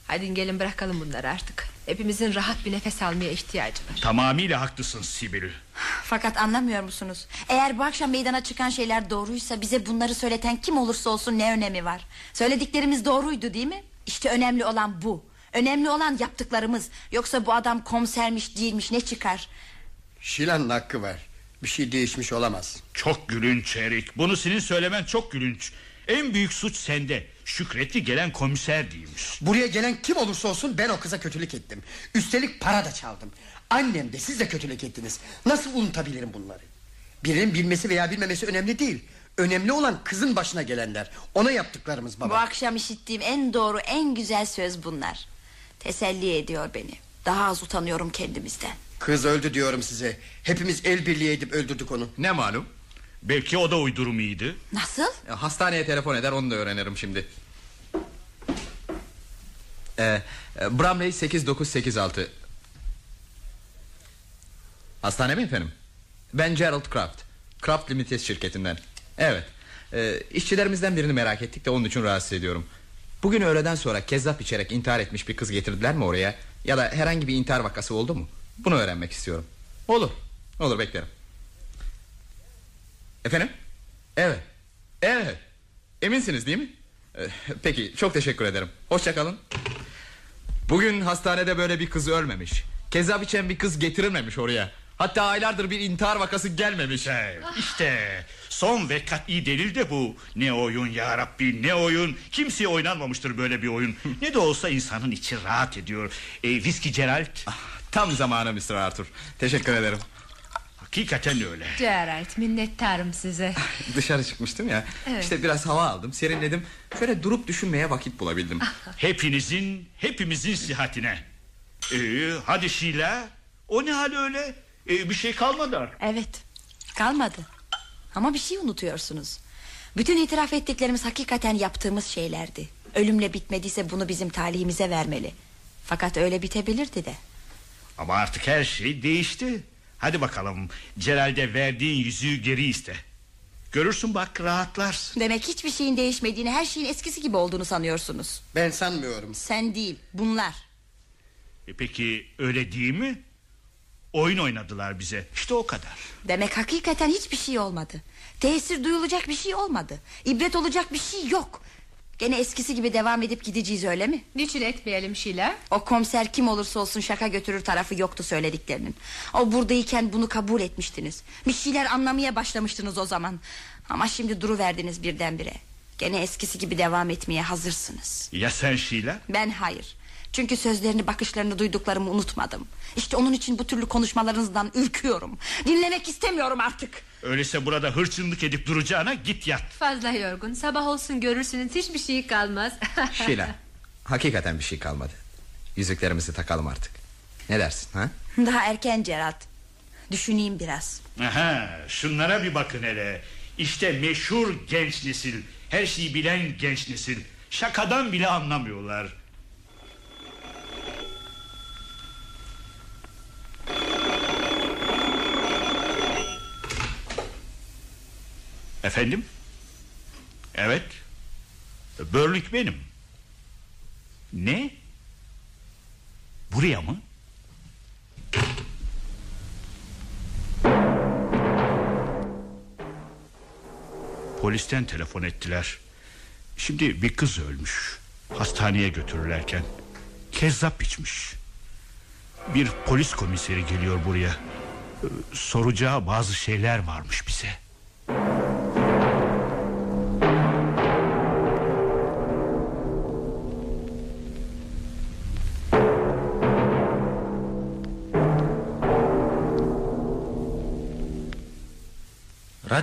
[SPEAKER 5] Hadi gelin bırakalım bunları artık. Hepimizin rahat bir nefes almaya ihtiyacı var.
[SPEAKER 3] Tamamıyla haklısın Sibyl.
[SPEAKER 6] Fakat anlamıyor musunuz? Eğer bu akşam meydana çıkan şeyler doğruysa bize bunları söyleten kim olursa olsun ne önemi var? Söylediklerimiz doğruydu değil mi? İşte önemli olan bu. Önemli olan yaptıklarımız. Yoksa bu adam komisermiş değilmiş ne çıkar?
[SPEAKER 7] Şilan'ın hakkı var. Bir şey değişmiş olamaz.
[SPEAKER 3] Çok gülünç Erik. Bunu senin söylemen çok gülünç. En büyük suç sende. Şükretli gelen komiser değilmiş.
[SPEAKER 7] Buraya gelen kim olursa olsun ben o kıza kötülük ettim. Üstelik para da çaldım. Annem de siz de kötülük ettiniz. Nasıl unutabilirim bunları? Birinin bilmesi veya bilmemesi önemli değil. Önemli olan kızın başına gelenler. Ona yaptıklarımız baba.
[SPEAKER 6] Bu akşam işittiğim en doğru en güzel söz bunlar. Teselli ediyor beni. Daha az utanıyorum kendimizden.
[SPEAKER 7] Kız öldü diyorum size. Hepimiz el birliği edip öldürdük onu.
[SPEAKER 4] Ne malum
[SPEAKER 3] Belki o da uydurumuydu.
[SPEAKER 6] Nasıl?
[SPEAKER 4] E, Hastaneye telefon eder onu da öğrenirim şimdi. Ee, Bramley 8986 Hastane mi efendim? Ben Gerald Kraft. Kraft Limited şirketinden. Evet. E, işçilerimizden birini merak ettik de onun için rahatsız ediyorum. Bugün öğleden sonra kezzap içerek intihar etmiş bir kız getirdiler mi oraya? Ya da herhangi bir intihar vakası oldu mu? Bunu öğrenmek istiyorum. Olur. Olur beklerim Efendim Evet Evet Eminsiniz değil mi Ee, Peki çok teşekkür ederim Hoşçakalın Bugün hastanede böyle bir kız ölmemiş Kezzap içen bir kız getirilmemiş oraya Hatta aylardır bir intihar vakası gelmemiş
[SPEAKER 3] İşte, işte son ve kat'i delil de bu. Ne oyun ya Rabbi ne oyun. Kimseye oynanmamıştır böyle bir oyun. *laughs* ne de olsa insanın içi rahat ediyor. E, Viski Gerald.
[SPEAKER 4] Ah, Tam zamanı Mr. Arthur. Teşekkür ederim.
[SPEAKER 3] Hakikaten öyle.
[SPEAKER 5] Gerald minnettarım size. *laughs*
[SPEAKER 4] Dışarı çıkmıştım ya.
[SPEAKER 5] Evet.
[SPEAKER 4] İşte biraz hava aldım, serinledim. Şöyle durup düşünmeye vakit bulabildim. *laughs*
[SPEAKER 3] Hepinizin, hepimizin sihatine. Ee, hadi Şila. O ne hal öyle? Ee, bir şey kalmadı artık.
[SPEAKER 6] Evet kalmadı Ama bir şey unutuyorsunuz Bütün itiraf ettiklerimiz hakikaten yaptığımız şeylerdi Ölümle bitmediyse bunu bizim talihimize vermeli Fakat öyle bitebilirdi de
[SPEAKER 3] Ama artık her şey değişti. Hadi bakalım. Celal'de verdiğin yüzüğü geri iste. Görürsün bak rahatlarsın.
[SPEAKER 6] Demek hiçbir şeyin değişmediğini Her şeyin eskisi gibi olduğunu sanıyorsunuz
[SPEAKER 7] Ben sanmıyorum.
[SPEAKER 6] Sen değil bunlar
[SPEAKER 3] E peki öyle değil mi? Oyun oynadılar bize. İşte o kadar.
[SPEAKER 6] Demek hakikaten hiçbir şey olmadı Tesir duyulacak bir şey olmadı İbret olacak bir şey yok Gene eskisi gibi devam edip gideceğiz öyle mi?
[SPEAKER 5] Niçin etmeyelim Şila?
[SPEAKER 6] O komiser kim olursa olsun şaka götürür tarafı yoktu söylediklerinin. O buradayken bunu kabul etmiştiniz. Bir şeyler anlamaya başlamıştınız o zaman. Ama şimdi duru verdiniz birdenbire. Gene eskisi gibi devam etmeye hazırsınız.
[SPEAKER 3] Ya sen Şila?
[SPEAKER 6] Ben hayır. Çünkü sözlerini bakışlarını duyduklarımı unutmadım. İşte onun için bu türlü konuşmalarınızdan ürküyorum. Dinlemek istemiyorum artık.
[SPEAKER 3] Öyleyse burada hırçınlık edip duracağına git yat.
[SPEAKER 5] Fazla yorgun sabah olsun görürsünüz hiçbir şey kalmaz *laughs*
[SPEAKER 4] Şila, hakikaten bir şey kalmadı. Yüzüklerimizi takalım artık. Ne dersin ha?
[SPEAKER 6] Daha erken Gerard. Düşüneyim biraz.
[SPEAKER 3] Aha, şunlara bir bakın hele. İşte meşhur genç nesil. Her şeyi bilen genç nesil. Şakadan bile anlamıyorlar. Efendim? Evet. Börlük benim. Ne? Buraya mı? Polisten telefon ettiler. Şimdi bir kız ölmüş. Hastaneye götürürlerken kezzap içmiş. Bir polis komiseri geliyor buraya. Soracağı bazı şeyler varmış bize.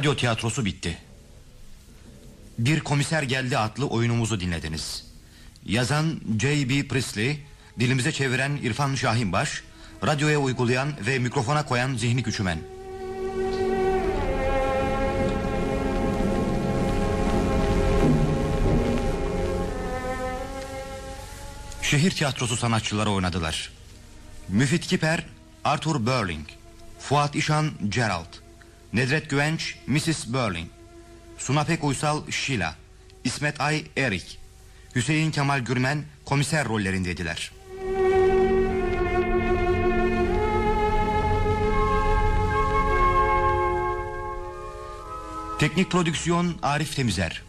[SPEAKER 2] Radyo tiyatrosu bitti. Bir komiser geldi adlı oyunumuzu dinlediniz. Yazan J.B. Priestley, dilimize çeviren İrfan Şahinbaş, radyoya uygulayan ve mikrofona koyan Zihni Küçümen. Şehir tiyatrosu sanatçıları oynadılar. Müfit Kiper, Arthur Burling, Fuat İşan, Gerald, Nedret Güvenç, Mrs. Burling, Suna Pek Uysal, Sheila, İsmet Ay, Erik, Hüseyin Kemal Gürmen komiser rollerindeydiler. Teknik prodüksiyon Arif Temizer.